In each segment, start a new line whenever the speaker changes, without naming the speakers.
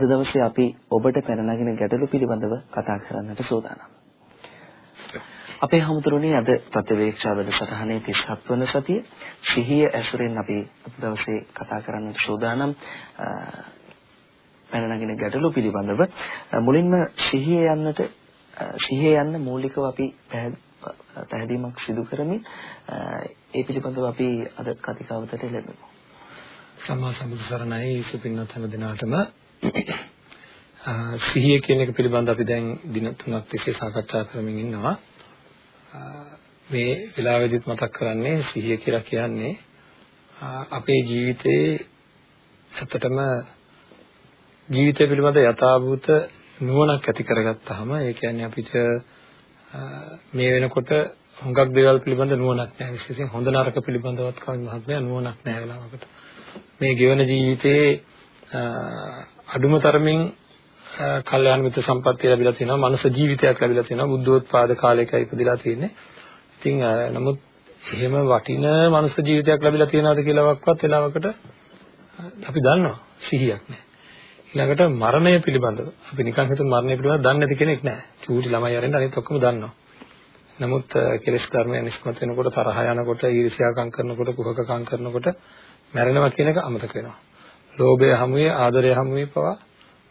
අද දවසේ අපි ඔබට පැන නගින ගැටලු පිළිබඳව කතා කරන්නට සූදානම්. අපේ හැමතුරුනේ අද ප්‍රතිවේක්ෂා වැඩසටහනේ 37 වන සතිය සිහිය ඇසුරෙන් අපි අද දවසේ කතා කරන්නට සූදානම් පැන නගින ගැටලු පිළිබඳව මුලින්ම සිහිය යන්නට සිහිය යන්න මූලිකව අපි පැහැදීමක් සිදු කරමින් ඒ පිළිබඳව අපි අද කතිකාවතට ලැබෙමු.
සම්මා සම්බුදු සරණයි සුපින්නත් හැම දිනාටම සිහිය කියන එක පිළිබඳව අපි දැන් දින තුනක් තිස්සේ සාකච්ඡා කරමින් ඉන්නවා. මේ වෙලාවෙදිත් මතක් කරන්නේ සිහිය කියලා කියන්නේ අපේ ජීවිතේ ඇත්තටම ජීවිතය පිළිබඳ යථාභූත නුවණක් ඇති කරගත්තාම ඒ කියන්නේ අපිට මේ වෙනකොට හුඟක් දේවල් පිළිබඳ නුවණක් නැහැ විශේෂයෙන් හොඳ නරක පිළිබඳවත් කවි මහත්මයා නුවණක් නැහැ වෙලාවකට මේ ගෙවන ජීවිතයේ අඩුම තරමින් කල්යාණ මිත්‍ර සම්පත්තිය ලැබිලා තියෙනවා මනුෂ්‍ය ජීවිතයක් ලැබිලා තියෙනවා බුද්ධෝත්පාද කාලයකයි ඉපදිලා තියෙන්නේ ඉතින් නමුත් එහෙම වටින මනුෂ්‍ය ජීවිතයක් ලැබිලා තියෙනවද කියලාවත් වෙලාවකට අපි දන්නවා සිහියක් නැහැ ඊළඟට මරණය පිළිබඳව අපි නිකන් හිතුව මරණය පිළිබඳව දන්නේ නැති කෙනෙක් නැහැ. චූටි ළමයි අරින්න අනිත් ඔක්කොම දන්නවා. නමුත් කෙලෙස් ධර්මයන් නිස්මත වෙනකොට තරහ යනකොට ඊර්ෂ්‍යාකම් කරනකොට කුහකකම් කරනකොට මැරෙනවා කියන එක අමතක වෙනවා. ලෝභය හැමුවේ ආදරය හැමුවේ පවා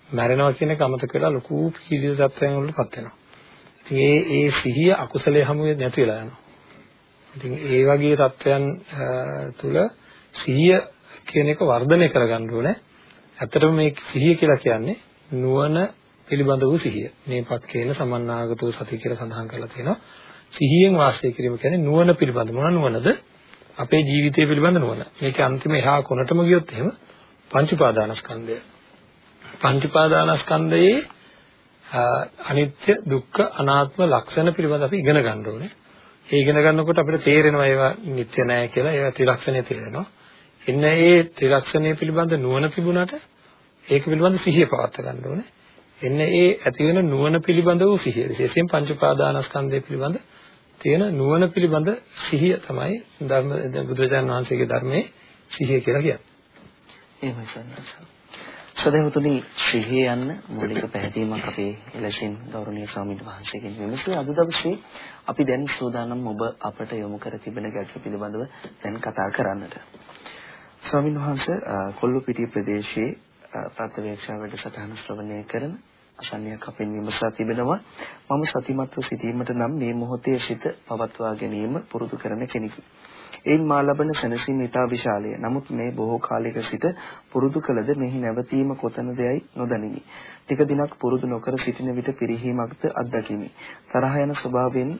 මැරෙනවා කියන එක අමතක වෙලා ලොකු පීඩිත තත්ත්වයන් වලටපත් වෙනවා. ඉතින් ඒ ඒ සිහිය අකුසලයේ හැමුවේ නැති වෙලා යනවා. ඉතින් ඒ වගේ තත්ත්වයන් තුල සිහිය කියන එක වර්ධනය කරගන්න ඕනේ. ඇත්තටම මේ සිහිය කියලා කියන්නේ නුවණ පිළිබඳ වූ සිහිය. මේ පක්කේන සමන්නාගතෝ සති කියලා සඳහන් කරලා තියෙනවා. සිහියෙන් වාසය කිරීම කියන්නේ නුවණ පිළිබඳ මොන නුවණද? අපේ ජීවිතය පිළිබඳ නුවණ. මේකේ අන්තිම එහා කොනටම ගියොත් එහෙම පංච උපාදානස්කන්ධය. පංච උපාදානස්කන්ධයේ අනිත්‍ය දුක්ඛ අනාත්ම ලක්ෂණ පිළිබඳ අපි ඉගෙන ගන්න ඕනේ. ඒ ඉගෙන ගන්නකොට අපිට තේරෙනවා ඒවා නිත්‍ය නෑ කියලා ඒවා ත්‍රිලක්ෂණය තේරෙනවා. එන්න ඒ ත්‍රිලක්ෂණය පිළිබඳ නුවණ තිබුණාට ඒක පිළිබඳ සිහිය පවත්වා ගන්න ඕනේ. එන්න ඒ ඇති වෙන නුවණ පිළිබඳ වූ සිහිය. විශේෂයෙන් පංච උපාදානස්කන්ධය පිළිබඳ තියෙන නුවණ පිළිබඳ සිහිය තමයි ධර්ම බුදුරජාණන් වහන්සේගේ ධර්මයේ සිහිය කියලා කියන්නේ.
එහෙමයි සන්නස. සදහතුනි සිහිය යන්න මූලික පැහැදීමක් අපේ එලෙසින් ගෞරවනීය ස්වාමීන් වහන්සේගෙන් විමසුවේ අද දවසේ අපි දැන් සූදානම් ඔබ අපට යොමු කර තිබෙන ගැටළු පිළිබඳව දැන් කතා කරන්නට. ස්වාමීන් වහන්සේ කොල්ලුපිටිය ප්‍රදේශයේ ප්‍රත්‍යවේක්ෂා වැඩසටහන ශ්‍රවණය කරන අසන්නයක් අපෙන් විමසා තිබෙනවා මම සතිමත්ව සිටීමට නම් මේ මොහොතේ සිට පවත්වා ගැනීම පුරුදු කරන කෙනෙකි. එයින් මා ලබන සැනසීම ඉතා විශාලය. නමුත් මේ බොහෝ කාලයක සිට පුරුදු කළද මෙහි නැවතීම කොතනදයයි නොදනිමි. ටික දිනක් පුරුදු නොකර සිටින විට පිරිහීමක්ද අත්දකිමි. තරහ යන ස්වභාවයෙන්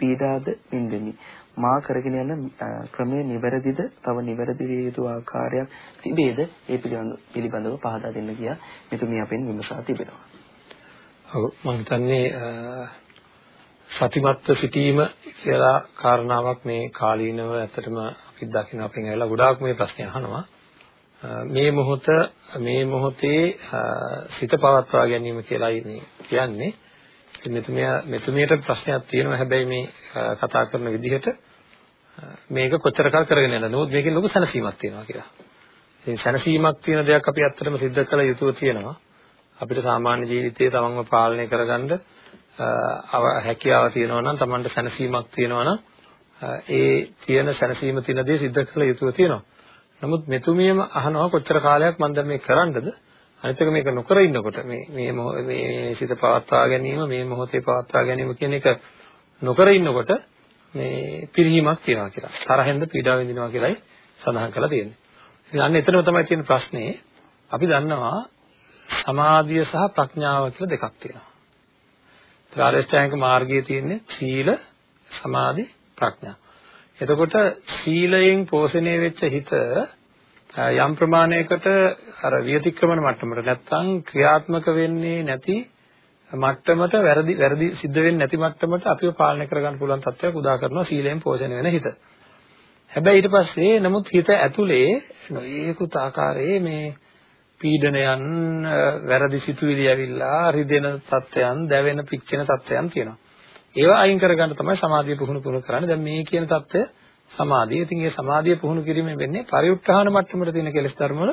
පීඩාද විඳෙමි. මා කරගෙන යන ක්‍රමය නිවැරදිද තව නිවැරදි විය යුතු ආකාරයක් තිබේද ඒ පිළිබඳව පහදා දෙන්න කියා මෙතුමිය අපෙන් විමසා තිබෙනවා.
ඔව් මම හිතන්නේ සතිමත්ව සිටීම කියලා කාරණාවක් මේ කාලීනව ඇත්තටම අපි දකින්න අපෙන් ඇවිල්ලා ගොඩාක් මේ ප්‍රශ්න අහනවා. මේ මොහොත මේ මොහොතේ සිත පවත්වා ගැනීම කියලායි මේ කියන්නේ. මෙතුමිය මෙතුමියට ප්‍රශ්නයක් තියෙනවා හැබැයි මේ කතා කරන විදිහට මේක කොච්චර කල් කරගෙන යනද නමුත් මේකේ ලොකු සැනසීමක් තියෙනවා කියලා. ඉතින් සැනසීමක් තියෙන දෙයක් අපි ඇත්තටම सिद्ध කළ යුතුව තියෙනවා. අපිට සාමාන්‍ය ජීවිතයේ තමන්ව පාලනය කරගන්න හැකියාව තියෙනවා නම් Tamanට සැනසීමක් තියෙනවා නම් ඒ තියෙන සැනසීම තියෙන දේ සිද්ධ කළ යුතුව තියෙනවා. නමුත් මෙතුමියම අහනවා කොච්චර කාලයක් මම දැන් මේ කරන්නද? අනිත් එක මේක නොකර ඉන්නකොට මේ මේ මේ සිත පවත්වා ගැනීම මේ මොහොතේ පවත්වා ගැනීම කියන එක නොකර ඉන්නකොට මේ පිරිහීමක් තියෙනවා කියලා. තරහෙන්ද පීඩාව විඳිනවා කියලයි සඳහන් කරලා තියෙන්නේ. ඉතින් අන්න එතනම තමයි තියෙන ප්‍රශ්නේ. අපි දන්නවා සමාධිය සහ ප්‍රඥාව කියලා දෙකක් තියෙනවා. ත්‍රිාලේශායක මාර්ගයේ තියෙන්නේ සීල, සමාධි, ප්‍රඥා. එතකොට සීලයෙන් පෝෂණය වෙච්ච හිත යම් ප්‍රමාණයකට අර විතික්‍රමන මට්ටමට නැත්තම් ක්‍රියාත්මක වෙන්නේ නැති මට්ටමට වැරදි වැරදි සිද්ධ වෙන්නේ නැති මට්ටමට අපිව පාලනය කරගන්න පුළුවන් තත්ත්වයක් උදා කරනවා සීලයෙන් පෝෂණය වෙන හිත. හැබැයි ඊට පස්සේ නමුත් හිත ඇතුලේ නොයේකුත් ආකාරයේ මේ පීඩනයන් වැරදි සිතුවිලි ඇවිල්ලා රිදෙන තත්ත්වයන් දැවෙන පිච්චෙන තත්ත්වයන් තියෙනවා. ඒවා අයින් කරගන්න තමයි සමාධිය පුහුණු පුහුණු කරන්නේ. දැන් මේ කියන தත්ත්වය සමාධිය. ඉතින් මේ සමාධිය පුහුණු කිරීමෙන් වෙන්නේ පරිඋත්ථාන මට්ටමට තියෙන කෙලෙස් ධර්ම වල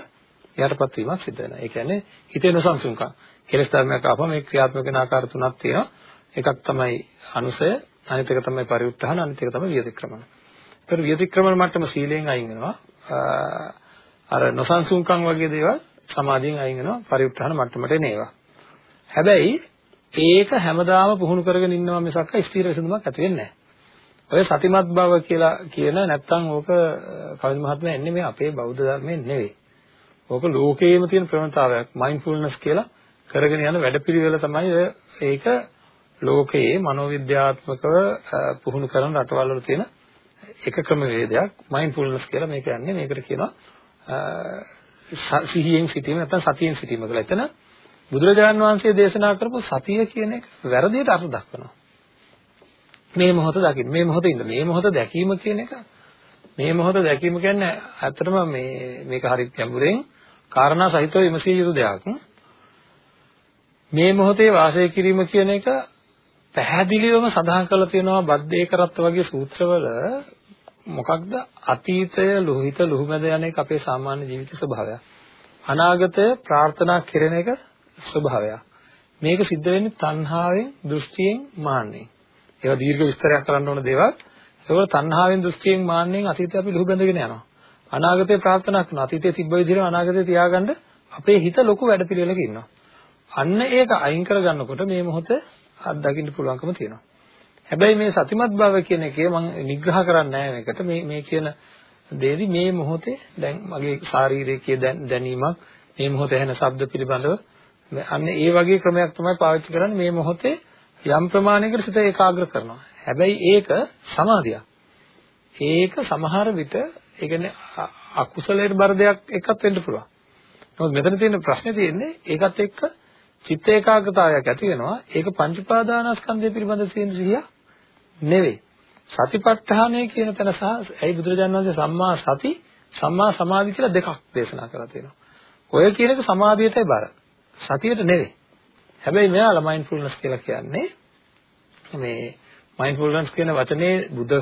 යටපත් වීමක් සිද්ධ වෙනවා. ඒ කියන්නේ හිතේ නොසන්සුන්කම්. කෙලස් ධර්මයක් ආපම මේ ක්‍රියාත්මක වෙන ආකාර තුනක් තියෙනවා. එකක් තමයි අනුසය, අනිත් එක තමයි පරිඋත්ථාන, අනිත් එක තමයි විතික්‍රමන. ඒතර විතික්‍රමන මට්ටම සීලෙන් අයින් වෙනවා. අර නොසන්සුන්කම් වගේ දේවල් සමාධියෙන් අයින් වෙනවා. පරිඋත්ථාන මට්ටමට එන ඒවා. හැබැයි ඒක හැමදාම පුහුණු කරගෙන ඉන්නවා මිසක් ස්ථිර විසඳුමක් ඇති වෙන්නේ නැහැ. ඔය සතිමත් බව කියලා කියන නැත්තම් ඕක කවිද මහත්මයා එන්නේ මේ අපේ බෞද්ධ ධර්මයෙන් නෙවෙයි. ඕක ලෝකේම තියෙන ප්‍රවණතාවයක් මයින්ඩ්ෆුල්නස් කියලා කරගෙන යන වැඩපිළිවෙල තමයි ඒක ලෝකයේ මනෝවිද්‍යාත්මකව පුහුණු කරන රටවල් වල තියෙන එක ක්‍රමවේදයක් මයින්ඩ්ෆුල්නස් කියලා මේක යන්නේ මේකට කියනවා සිහියෙන් සිටීම නැත්නම් සතියෙන් සිටීම කියලා. එතන බුදුරජාණන් වහන්සේ දේශනා කරපු සතිය කියන එක වැරදියට අර්ථ දක්වනවා. මේ මොහොත දකින්න. මේ මොහොතේ ඉන්න. මේ මොහොත දැකීම කියන එක මේ මොහොත දැකීම කියන්නේ ඇත්තටම මේ මේක හරි ගැඹුරෙන් කාරණා සහිතව විමසිය යුතු දෙයක්. මේ මොහොතේ වාසය කිරීම කියන එක පැහැදිලිවම සඳහන් කරලා තියෙනවා බද්දේ කරත්ත වගේ සූත්‍රවල මොකක්ද අතීතය ලෝහිත ලුහුමැද යන එක අපේ සාමාන්‍ය ජීවිත ස්වභාවයක්. අනාගතය ප්‍රාර්ථනා කෙරෙන එක ස්වභාවයක්. මේක සිද්ධ වෙන්නේ තණ්හාවෙන්, දෘෂ්ටියෙන්, මාන්නෙන්. ඒවා දීර්ඝ විස්තරයක් කරන්න ඕන දේවල්. ඒවල තණ්හාවෙන්, දෘෂ්ටියෙන්, මාන්නෙන් අතීතය අපි ලුහු බැඳගෙන යනවා. අනාගතේ ප්‍රාර්ථනා කරනවා. අතීතයේ තිබ්බ විදිහට අනාගතේ තියාගන්න අපේ හිත ලොකු වැඩපිළිවෙලක ඉන්නවා. අන්න ඒක අයින් කරගන්නකොට මේ මොහොත අත්දකින්න පුළුවන්කම තියෙනවා. හැබැයි මේ සතිමත් භාව කියන එකේ මම නිග්‍රහ කරන්නේ නැහැ මේකට. මේ මේ කියන දේදි මේ මොහොතේ දැන් මගේ ශාරීරිකයේ දැනීමක් මේ මොහොතේ ඇහෙන ශබ්ද පිළිබඳව අන්න ඒ වගේ ක්‍රමයක් තමයි පාවිච්චි කරන්නේ මේ මොහොතේ යම් ප්‍රමාණයකට සිත ඒකාග්‍ර කරනවා. හැබැයි ඒක සමාධියක්. ඒක සමහර විට ඒ කියන්නේ අකුසලයට බර දෙයක් එකක් වෙන්න පුළුවන්. නමුත් මෙතන තියෙන ප්‍රශ්නේ තියෙන්නේ ඒකත් එක්ක චිත්ත ඒකාග්‍රතාවයක් ඇති වෙනවා. ඒක පංච උපාදානස්කන්ධය පිළිබඳ තියෙන සිහිය නෙවෙයි. සතිපට්ඨානය කියන තැන සහ ඇයි බුදුරජාණන් වහන්සේ සම්මා සති සම්මා සමාධි කියලා දෙකක් දේශනා කරලා තියෙනවා. ඔය කියන එක සමාධියටයි බර. සතියට නෙවෙයි. හැබැයි මෙයාලා මයින්ඩ්ෆුල්නස් කියලා කියන්නේ මේ මයින්ඩ්ෆුල්නස් කියන වචනේ බුද්ධ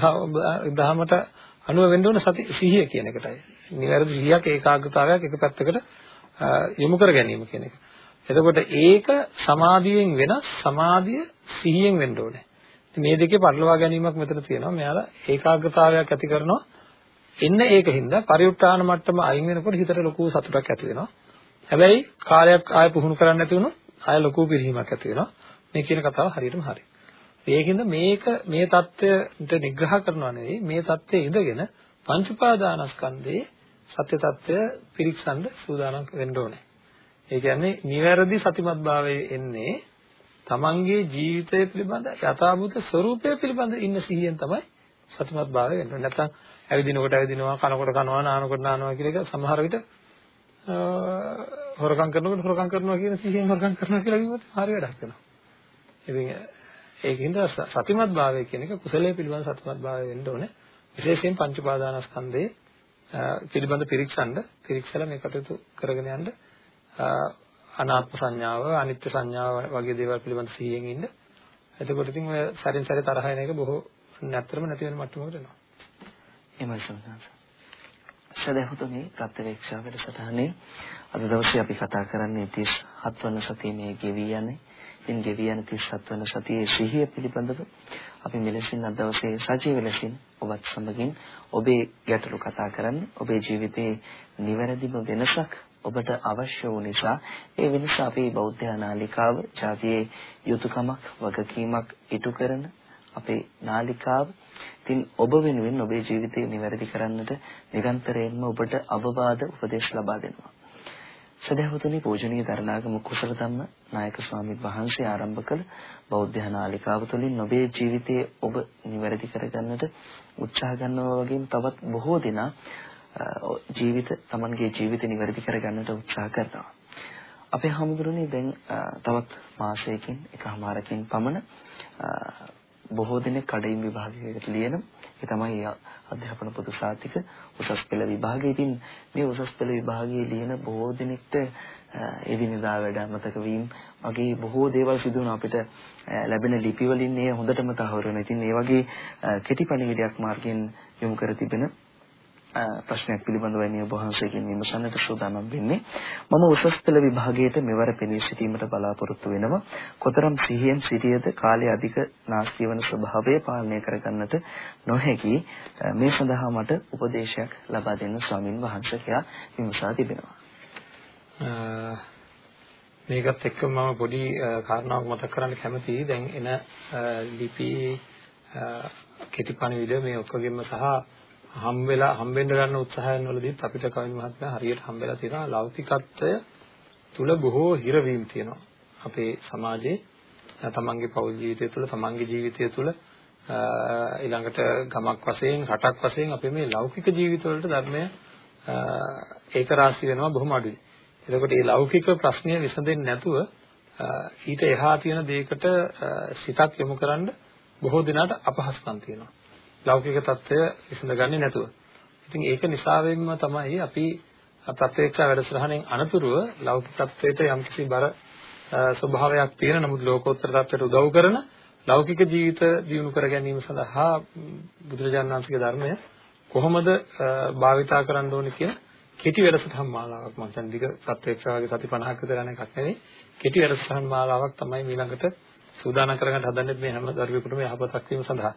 දහමට අනුව වෙන්න ඕන සති සිහිය කියන එකටයි. නිවැරදි සිහියක් ඒකාග්‍රතාවයක් එක පැත්තකට යොමු කර ගැනීම කියන එක. එතකොට ඒක සමාධියෙන් වෙනස් සමාධිය සිහියෙන් වෙන්න ඕනේ. මේ දෙකේ පටලවා ගැනීමක් මෙතන තියෙනවා. මෙයාලා ඒකාග්‍රතාවයක් ඇති කරනවා. එන්න ඒකින්ද පරිඋත් ทาน මට්ටම අයින් වෙනකොට හිතට ලොකු සතුටක් ඇති වෙනවා. හැබැයි කාලයක් ආය පුහුණු කරන්න නැති වුණොත් ආය ලොකු පිරිහීමක් ඇති වෙනවා. මේ කියන කතාව හරියටම හරි. ඒකින්ද මේක මේ தත්ත්වයට නිග්‍රහ කරනවා නෙවෙයි මේ தත්ත්වයේ ඉඳගෙන පංච උපාදානස්කන්ධයේ සත්‍ය తත්වය පිරික්සන්න සූදානම් වෙන්න ඕනේ. ඒ කියන්නේ නිවැරදි සතිමත්භාවයේ එන්නේ තමන්ගේ ජීවිතය පිළිබඳ යථාභූත ස්වરૂපය පිළිබඳ ඉන්න සිහියෙන් තමයි සතිමත් භාවය වෙන්න ඕනේ. නැත්තම් ඇවිදිනකොට ඇවිදිනවා, කනකොට කනවා, නානකොට නානවා කියලා එක සමහර විට හොරකම් කරනකොට හොරකම් කරනවා කියන සිහියෙන් හොරකම් කරනවා කියලා කිව්වොත් හරි වැඩක් වෙනවා. ඉතින් ඒකින්ද සතිමත් භාවය කියන එක කුසලයේ පිළිබඳ සතිමත් භාවය වෙන්න ඕනේ. විශේෂයෙන් පංච පාදානස්කන්ධයේ පිළිබඳ පිරික්සන්න, පිරික්සලා මේ කටයුතු කරගෙන යන්න අනාත්ම සංඥාව, අනිත්‍ය සංඥාව වගේ දේවල් පිළිබඳ සිහියෙන් ඉන්න. එතකොට ඉතින් ඔය සැරින් සැරේ තරහ එන එක බොහෝ නැත්තරම නැති වෙන මට්ටමකට එනවා.
එහෙමයි සම්සංශ. සදහතුනේ ප්‍රත්‍යවේක්ෂා වැඩසටහනේ අද දවසේ අපි කතා කරන්නේ 37 වන සතියේ ගෙවි යන්නේ. ඉතින් ගෙවි යන 37 වන සතියේ සිහිය පිළිබඳව අපි මෙලෙසින් අද දවසේ සජීව ලෙසින් ඔබත් සමගින් ඔබේ ගැටලු කතා කරන්නේ. ඔබේ ජීවිතයේ නිවැරදිම වෙනසක් ඔබට අවශ්‍ය වූ නිසා ඒ වෙනස අපේ බෞද්ධ නාලිකාව ජාතියේ යුතුයකමක් වගකීමක් ඉටු කරන අපේ නාලිකාව ඉතින් ඔබ වෙනුවෙන් ඔබේ ජීවිතය නිවැරදි කරන්නට නිරන්තරයෙන්ම ඔබට අවවාද උපදේශ ලබා දෙනවා. සදහවතුනි පූජනීය දරණාගම කුසල ධම්ම නායක ස්වාමීන් වහන්සේ ආරම්භ කළ බෞද්ධ නාලිකාව තුළින් ඔබේ ජීවිතයේ ඔබ නිවැරදි කරගන්නට උත්සාහ ගන්නවා වගේම තවත් බොහෝ දෙනා ජීවිත Tamanගේ ජීවිත නිවැරදි කරගන්නට උත්සාහ කරනවා. අපේ හැමදෙරුනේ දැන් තවත් මාසයකින් එකමාරකින් පමණ බොහෝ දෙනෙක් කඩින් විභාගයකට ලියන ඒ තමයි අධ්‍යාපන පොදු සාතික උසස් පෙළ විභාගය. ඉතින් මේ උසස් පෙළ විභාගයේ ලියන බොහෝ දෙනෙක්ට එදිනෙදා වැඩ අමතක වීම වගේ බොහෝ දේවල් සිදු වෙන අපිට ලැබෙන ලිපි වලින් මේ හොඳටම තහවුරු වෙනවා. ඉතින් මේ වගේ කෙටි පණිවිඩයක් මාර්ගයෙන් යොමු කර තිබෙන ප්‍රශ්නයක් පිළිබඳවයි මේ ඔබ වහන්සේගෙන් විමසන්නට සූදානම් වෙන්නේ. මම උසස් පෙළ විභාගයට මෙවර පෙනී සිටීමට බලාපොරොත්තු වෙනවා. කොතරම් සිහියෙන් සිටියද කාලය අධික නාස්ති වන ස්වභාවය පාලනය කරගන්නට නොහැකි. මේ සඳහා මට උපදේශයක් ලබා දෙන්න ස්වාමින් වහන්සේ කියා විමසා තිබෙනවා.
මේකත් එක්ක මම පොඩි කාරණාවක් මතක් කරන්න කැමතියි. දැන් එන ලිපි කෙටිපණිවිඩ මේ ඔක්කොගෙම සහ හම් වෙලා හම්බෙන්න ගන්න උත්සාහයන් වලදීත් අපිට කවින් මහත්මයා හරියට හම්බෙලා තියෙනවා ලෞකිකත්වය තුල බොහෝ හිරවීම් තියෙනවා. අපේ සමාජයේ තමන්ගේ පෞල් ජීවිතය තුළ තමන්ගේ ජීවිතය තුළ ඊළඟට ගමක් වශයෙන් රටක් වශයෙන් අපේ මේ ලෞකික ජීවිතවලට ධර්මය ඒක රාශි වෙනවා බොහොම අඩුයි. එතකොට මේ ලෞකික ප්‍රශ්නය විසඳෙන්නේ නැතුව ඊට එහා තියෙන දෙයකට සිතක් යොමු කරන්න බොහෝ දෙනාට අපහසුකම් තියෙනවා. ලෞකික తত্ত্বය විසඳගන්නේ නැතුව. ඉතින් ඒක නිසා තමයි අපි ප්‍රත්‍යක්ෂ වැඩසටහනෙන් අනතුරුව ලෞකික తত্ত্বයට යම්කිසි බර ස්වභාවයක් තියෙන නමුත් ලෝකෝත්තර తত্ত্বයට උදව් කරන ලෞකික ජීවිත දියුණු කර ගැනීම සඳහා බුදුරජාණන් වහන්සේගේ ධර්මය කොහොමද භාවිතා කරන්න ඕනේ කියන කෙටි වැඩසටහන් මාලාවක් මම දැන් දිග ප්‍රත්‍යක්ෂවාගේ සති 50ක් විතර යන එකක් නෙවෙයි කෙටි වැඩසටහන් මාලාවක් තමයි ඊළඟට සූදානම් කරගන්න හදන්නේ මේ හැම දරුවෙකුටම යහපතක් වීම සඳහා.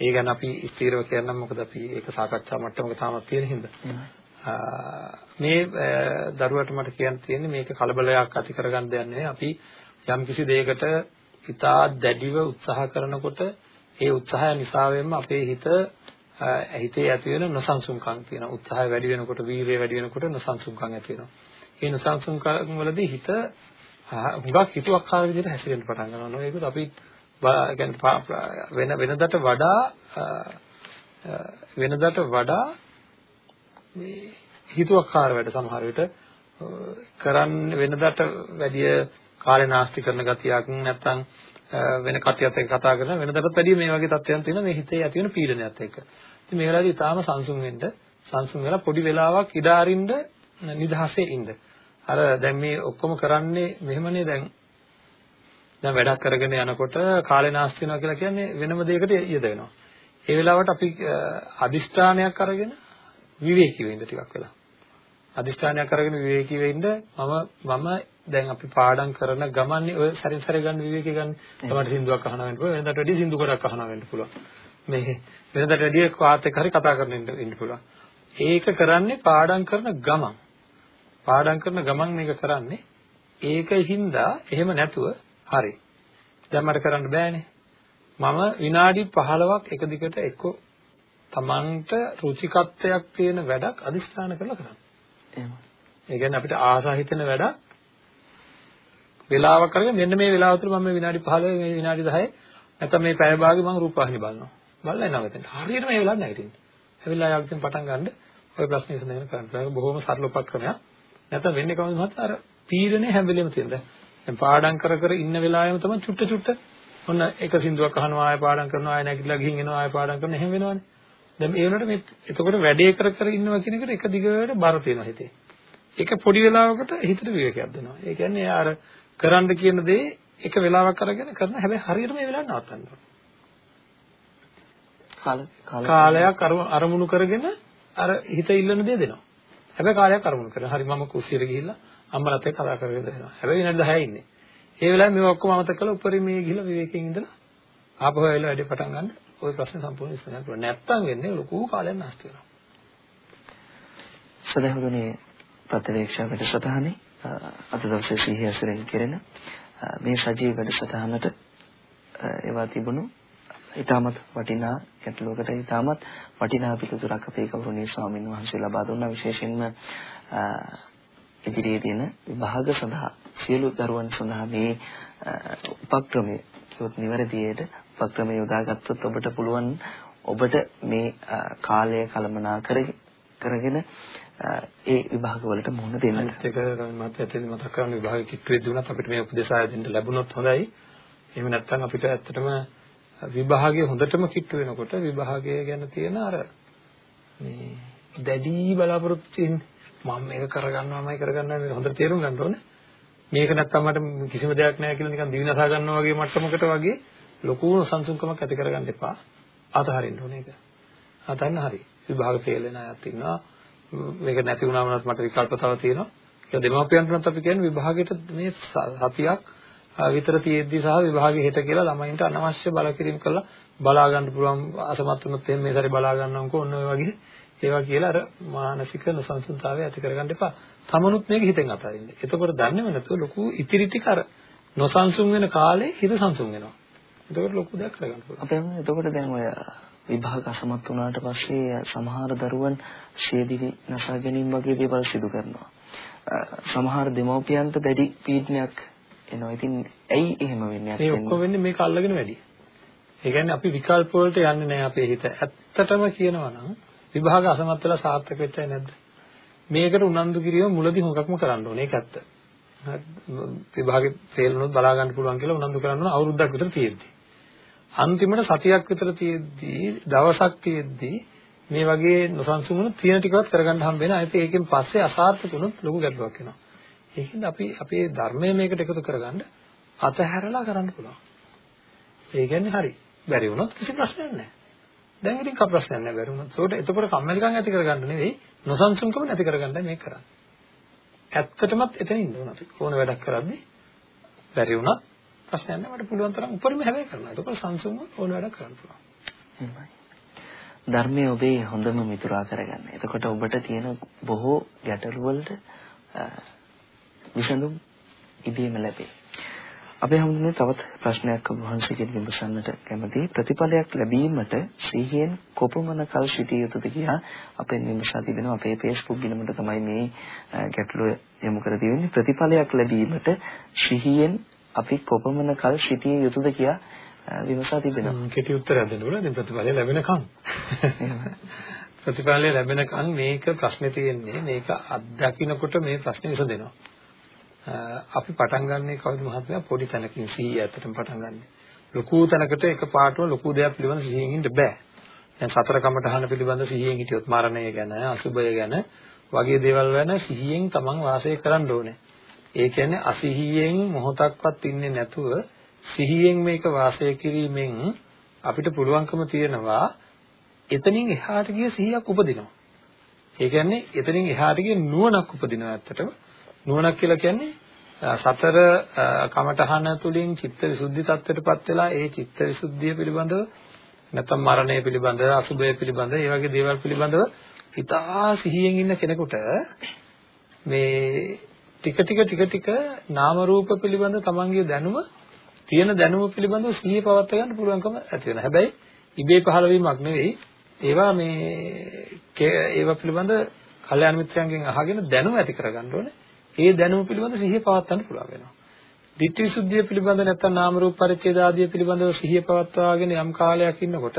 ඒ ගැන අපි ස්ථීරව කියන්නම් මොකද අපි ඒක සාකච්ඡා මට්ටමක තාමත් තියෙන හින්දා. මේ දරුවට මට කියන්න තියෙන්නේ මේක කලබලයක් ඇති කරගන්න දෙයක් නෙවෙයි. අපි යම් කිසි දෙයකට ඉතා දැඩිව උත්සාහ කරනකොට ඒ උත්සාහය නිසාවෙන්ම අපේ හිත හිතේ ඇති වෙන නොසන්සුන්කම් තියෙනවා. උත්සාහය වැඩි වෙනකොට, වීරිය වැඩි වෙනකොට නොසන්සුන්කම් ඇති වෙනවා. මේ නොසන්සුන්කම් වලදී හිත හුඟක් හිතුවක්කාර විදිහට හැසිරෙන්න පටන් ගන්නවා. ඒකත් අපි වෙන වෙනදට වඩා වෙනදට වඩා මේ හිතුවක්කාර වැඩ සමහර විට කරන්න වෙනදට වැඩිය කාලේ නාස්ති කරන ගතියක් නැත්නම් වෙන කටියත් එක්ක කතා කරන වෙනදටත් වැඩිය මේ වගේ තත්ත්වයන් තියෙනවා මේ හිතේ ඇති වෙන පීඩනයත් එක්ක. ඉතින් මේ වෙලාවේදී ඊටාම සංසුන් වෙන්න සංසුන් වෙලා පොඩි වෙලාවක් ඉඩ අරින්න නිදහසේ ඉන්න. අර දැන් මේ ඔක්කොම කරන්නේ මෙහෙමනේ දැන් දැන් වැඩක් කරගෙන යනකොට කාලේ නාස්ති වෙනවා කියලා කියන්නේ වෙනම දෙයකට යෙද වෙනවා. ඒ වෙලාවට අපි අදිෂ්ඨානයක් අරගෙන විවේකීව ඉන්න ටිකක් වෙලා. අදිෂ්ඨානයක් අරගෙන විවේකීව ඉන්න මම මම දැන් අපි පාඩම් කරන ගමන්නේ ඔය සැරින් සැරේ ගන්න විවේකී ගන්න. තමයි සින්දුවක් අහනවා වෙන්න පුළුවන්. වෙනදාට වැඩිය සින්දු ගොඩක් අහනවා වෙන්න පුළුවන්. මේ වෙනදාට වැඩිය කාත් එක්ක හරි කතා කරන්න ඉන්න පුළුවන්. ඒක කරන්නේ පාඩම් කරන ගමන්. පාඩම් කරන ගමන් මේක කරන්නේ ඒකින්ද එහෙම නැතුව හරි. දැන් මට කරන්න බෑනේ. මම විනාඩි 15ක් එක දිගට එක්ක තමන්ට රුචිකත්වයක් තියෙන වැඩක් අදිස්ථාන කරලා කරන්න. එහෙම. ඒ කියන්නේ අපිට ආසා හිතෙන වැඩක්. වෙලාවක් අරගෙන මෙන්න මේ වෙලාව තුළ මම මේ විනාඩි 15 මේ විනාඩි 10 නැත්නම් මේ පැය භාගෙ මම රූපවාහිනිය බලනවා. බලලා නැවතෙන්න හරියට මේ වෙලාවට නැගිටින්න. ඇවිල්ලා යාළුවෙන් පටන් ගන්න. ඔය ප්‍රශ්නේ විසඳගෙන කරන්න. ඒක බොහොම සරල උපක්‍රමයක්. නැත්නම් වෙන්නේ කොහොමද? මහත්තයා අර පීඩනේ හැම වෙලෙම තියෙනවා. දැන් පාඩම් කර කර ඉන්න වෙලාවෙම තමයි චුට්ට චුට්ට ඔන්න එක සින්දුවක් අහනවා ආයෙ පාඩම් කරනවා ආයෙ නැගිටලා ගිහින් එනවා ආයෙ පාඩම් කරනවා එහෙම වෙනවනේ. දැන් ඒ වුණාට මේ එතකොට වැඩේ කර කර ඉන්නවා කියන එකට එක දිගට බර තියෙනවා හිතේ. ඒක පොඩි වෙලාවකට හිතට විවේකයක් දෙනවා. ඒ කියන්නේ අර කරන්න කියන දේ එක වෙලාවක් අරගෙන කරන හැබැයි හරියට මේ වෙලාවට නවත්තන්න ඕනේ. කාලයක් අරමුණු කරගෙන අර හිත ඉල්ලන දේ දෙනවා. හැබැයි කාලයක් අරමුණු කරලා හරි මම කුස්සියට ගිහිල්ලා අම්මලත් එක්ක කතා කරගෙන ඉඳලා. හැබැයි විනාඩි 10 ඉන්නේ. ඒ වෙලාවේ මේව ඔක්කොම අමතක කරලා උඩරිමේ ගිහිල්ලා විවේකයෙන් ඉඳලා ආපහු ඇවිල්ලා වැඩේ පටන් ගන්න ওই ප්‍රශ්නේ සම්පූර්ණ විසඳන්න පුළුවන්. නැත්තම් වෙන්නේ ලොකු කාලයක් නාස්ති වෙනවා.
සදහවනේ ප්‍රතිවේක්ෂා වැඩසටහනේ අද දවසේ සිහිය ඇසුරෙන් කෙරෙන මේ සජීව වැඩසටහනට ඒවා තිබුණු ඊටමත් වටිනා ගැටලුවකට ඊටමත් වටිනා පිළිතුරක් අපේ ගෞරවනීය ස්වාමීන් වහන්සේ ලබා දුන්නා. විශේෂයෙන්ම ඉදිරියේ තියෙන විභාග සඳහා සියලු දරුවන් සඳහා මේ උපක්‍රමයේ කිව්වොත් නිවැරදියට උපක්‍රමය යොදාගත්තොත් ඔබට පුළුවන් ඔබට මේ කාලය කළමනා කරගෙන ඒ විභාග වලට මුහුණ දෙන්න.
අනිත් එක මම ඇත්තටම මතක් කරගන්න විභාග කිට්ටුවේ දුණත් අපිට මේ උපදේශ ආයතෙන්ට ලැබුණොත් හොඳයි. එහෙම නැත්නම් අපිට ඇත්තටම විභාගය හොඳටම කිට්ටු වෙනකොට විභාගය ගැන තියෙන අර මේ දැඩි බලාපොරොත්තු තියෙන මම මේක කරගන්නවාමයි කරගන්නවා මේක හොඳට තේරුම් ගන්න ඕනේ මේක නැත්තම් මට කිසිම දෙයක් නැහැ කියලා නිකන් දිවිනසා ගන්නවා වගේ මට්ටමකට වගේ ලොකු සංසුන්කමක් ඇති කරගන්න එපා අතහරින්න ඕනේ ඒක අතන්න හරි විභාග ෆේල් වෙන අයත් ඉන්නවා. මේක නැති වුණා වුණත් මට විකල්ප තව තියෙනවා. ඒක දෙමාපියන්ටත් අපි කියන්නේ විභාගයට මේ සතියක් විතර තියෙද්දි සහ විභාගෙ හෙට කියලා ළමයින්ට අනවශ්‍ය බලකිරීම කරලා බලා ගන්න පුළුවන් අසමත් වුණොත් එහෙම මේ සැරේ බලා ගන්නම්කෝ ඔන්න ඔය වගේ ඒවා කියලා අර මානසික නොසන්සුන්තාවය ඇති කරගන්න එපා. තමනුත් මේක හිතෙන් අතාරින්න. එතකොට දන්නේම නැතුව ලොකු ඉතිරි ටික අර නොසන්සුන් වෙන කාලේ හිත සංසුන් වෙනවා. එතකොට ලොකු දෙයක් කරගන්න පුළුවන්.
අපේ එතකොට දැන් ඔය විභාග අසමත් වුණාට පස්සේ සමහර දරුවන් ශේදිවි නසා ගැනීම වගේ දේවල් සිදු කරනවා. සමහර දෙමව්පියන්ට දැඩි පීඩනයක් එනවා. ඉතින් ඇයි එහෙම වෙන්නේ?
මේ ඔක්කොම වෙන්නේ මේක අල්ලගෙන වැඩි. ඒ කියන්නේ අපි විකල්ප වලට යන්නේ නැහැ අපේ හිත. ඇත්තටම කියනවා නම් විභාග අසමත් වෙලා සාර්ථක වෙච්චයි නැද්ද? මේකට උනන්දු කිරීම මුලදී හොඟක්ම කරන්න ඕනේ. ඒක ඇත්ත. විභාගේ ෆේල් වුණොත් බලා ගන්න පුළුවන් කියලා උනන්දු කරන්න ඕන අවුරුද්දක් විතර තියෙද්දි. අන්තිමට සතියක් විතර තියෙද්දි දවසක් තියෙද්දි මේ වගේ නොසන්සුන් වුණ තියෙන ටිකවත් කරගන්න හම්බ වෙනවා. ඒත් ඒකෙන් පස්සේ අසාර්ථක වුණොත් ලොකු ගැටලුවක් වෙනවා. ඒකින්ද අපි අපේ ධර්මය මේකට එකතු කරගන්න අතහැරලා කරන්න පුළුවන්. ඒ කියන්නේ හරි. බැරි වුණොත් කිසි ප්‍රශ්නයක් නැහැ. දැන් ඉතින් කව ප්‍රශ්නයක් නැහැ බැරි වුණොත්. ඒකට එතකොට කම්මැලිකම් ඇති කරගන්න නෙවෙයි නොසන්සුන්කම නැති කරගන්නයි මේක කරන්නේ. ඇත්තටමත් එතන ඉන්න ඕන අපි. ඕන වැඩක් කරද්දී බැරි වුණත් ප්‍රශ්නයක් නැහැ මට පුළුවන් තරම් උපරිම හැබැයි කරනවා. එතකොට සංසුන්ව ඕන වැඩක් කරන්න පුළුවන්.
එහෙමයි. ධර්මයේ ඔබේ හොඳම මිතුරා කරගන්න. එතකොට ඔබට තියෙන බොහෝ ගැටලු වලට විසඳුම් ඉබේම ලැබේ. අපේ හැමෝටම තවත් ප්‍රශ්නයක් ඔබ වහන්සේගෙන් විමසන්නට කැමතියි. ප්‍රතිඵලයක් ලැබීමට සිහියෙන් කොපමණ කල් සිටිය යුතුද කියලා අපෙන් විමසා තිබෙනවා. අපේ Facebook ගිණුමට තමයි මේ ගැටලුව යොමු කර දෙන්නේ. ප්‍රතිඵලයක් ලැබීමට සිහියෙන් අපි කොපමණ කල් සිටිය යුතුද කියලා විමසා තිබෙනවා.
කෙටි උත්තරයක් දෙන්න ඕන. දැන් ප්‍රතිඵලය ලැබෙනකන්. ප්‍රතිඵලය ලැබෙනකන් මේක ප්‍රශ්නේ තියෙන්නේ මේක අත්දකින්නකොට මේ ප්‍රශ්නේ විසඳෙනවා. අපි පටන් ගන්නෙ කවුද මහත්මයා පොඩි තැනකින් සිහිය ඇත්තටම පටන් ගන්නෙ. ලොකු තැනකට එක පාටම ලොකු දෙයක් පිළිබඳ සිහියෙන් ඉන්න බෑ. දැන් සතර කමඨහන පිළිබඳ සිහියෙන් හිටියොත් මරණය ගැන, අසුබය ගැන වගේ දේවල් ගැන සිහියෙන් තමන් වාසය කරන්න ඕනේ. ඒ කියන්නේ අසිහියෙන් මොහොතක්වත් ඉන්නේ නැතුව සිහියෙන් මේක වාසය කිරීමෙන් අපිට පුළුවන්කම තියෙනවා එතනින් එහාට ගිය සිහියක් උපදිනවා. ඒ කියන්නේ එතනින් එහාට ගිය නුවණක් උපදිනවා ඇත්තටම. නුවණක් කියලා කියන්නේ සතර කමඨහන තුලින් චිත්ත විසුද්ධි tattweටපත් වෙලා ඒ චිත්ත විසුද්ධිය පිළිබඳව නැත්නම් මරණය පිළිබඳව අසුභය පිළිබඳව ඒ වගේ දේවල් පිළිබඳව හිතා සිහියෙන් ඉන්න කෙනෙකුට මේ ටික ටික ටික ටික නාම රූප පිළිබඳ තමන්ගේ දැනුම තියෙන දැනුම පිළිබඳව සිහිය පවත්වා ගන්න පුළුවන්කම ඇති වෙනවා. හැබැයි ඉබේ පහළ වීමක් නෙවෙයි. ඒවා මේ ඒවා පිළිබඳ කල්යාණ මිත්‍රයන්ගෙන් අහගෙන දැනුම ඇති කරගන්න ඕනේ. ඒ දැනුම පිළිබඳ සිහිය පවත්වන්න පුළුවන් වෙනවා. ditthi visuddhiya පිළිබඳ නැත්නම් නාම රූප පරිච්ඡේද ආදිය පිළිබඳව සිහිය පවත්වාගෙන යම් කාලයක් ඉන්නකොට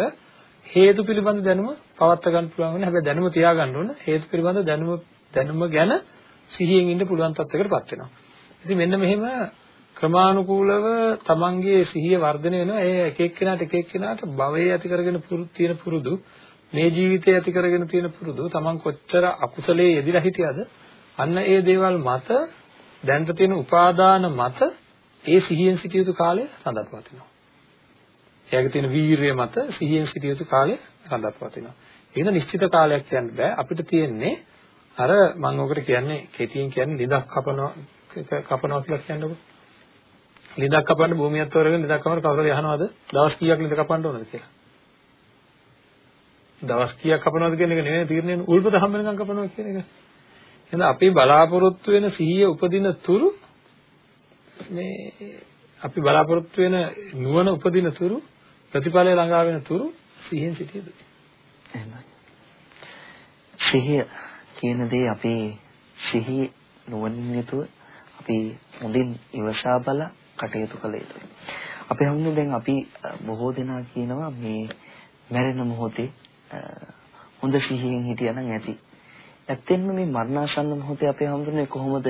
හේතු පිළිබඳ දැනුම පවත්වා ගන්න පුළුවන් වෙනවා. හැබැයි දැනුම තියාගන්න ඕන. හේතු පිළිබඳ දැනුම දැනුම ගැන සිහියෙන් ඉන්න පුළුවන් තත්යකටපත් වෙනවා. ඉතින් මෙන්න මෙහෙම ක්‍රමානුකූලව තමන්ගේ සිහිය වර්ධනය වෙනවා. ඒ එක එක්කෙනාට එක එක්කෙනාට භවයේ ඇති කරගෙන තියෙන පුරුදු මේ ජීවිතයේ ඇති කරගෙන තියෙන පුරුදු තමන් කොච්චර අකුසලයේ යෙදිලා හිටියද අන්න ඒ දේවල් මත දැනට තියෙන උපාදාන මත ඒ සිහියෙන් සිටිය යුතු කාලය රඳාපවතිනවා. එයාගේ තියෙන වීරිය මත සිහියෙන් සිටිය යුතු කාලය රඳාපවතිනවා. ඒක නිශ්චිත කාලයක් කියන්න බෑ. අපිට තියෙන්නේ අර මම ඔකට කියන්නේ කෙටියෙන් කියන්නේ ලිඳක් කපනවා කපනවා කියලා කියන්නකො. ලිඳක් කපන්න භූමියත් තෝරගෙන ලිඳක් කපන කවුරුහරි අහනවද? දවස් කීයක් ලිඳ කපන්න ඕනද කියලා? දවස් කීයක් කපනවද කියන එක නෙවෙයි තීරණය උල්පත හම්බ වෙනකන් කපනවා කියන එක. එහෙනම් අපි බලාපොරොත්තු වෙන සිහිය උපදින තුරු මේ අපි බලාපොරොත්තු වෙන නුවණ උපදින තුරු ප්‍රතිඵලය ළඟා වෙන තුරු සිහියෙන් සිටිය යුතුයි.
එහෙමයි. සිහිය කියන දේ අපේ සිහිය නුවණින් යුතුව අපි හොඳින් ඉවසා බල කටයුතු කළ යුතුයි. අපි හමුනේ දැන් අපි බොහෝ දෙනා කියනවා මේ මැරෙන මොහොතේ හොඳ සිහියෙන් හිටියනම් ඇති ඇත්තෙන්ම මේ මරණාසන්න මොහොතේ අපේ හැමෝටම කොහොමද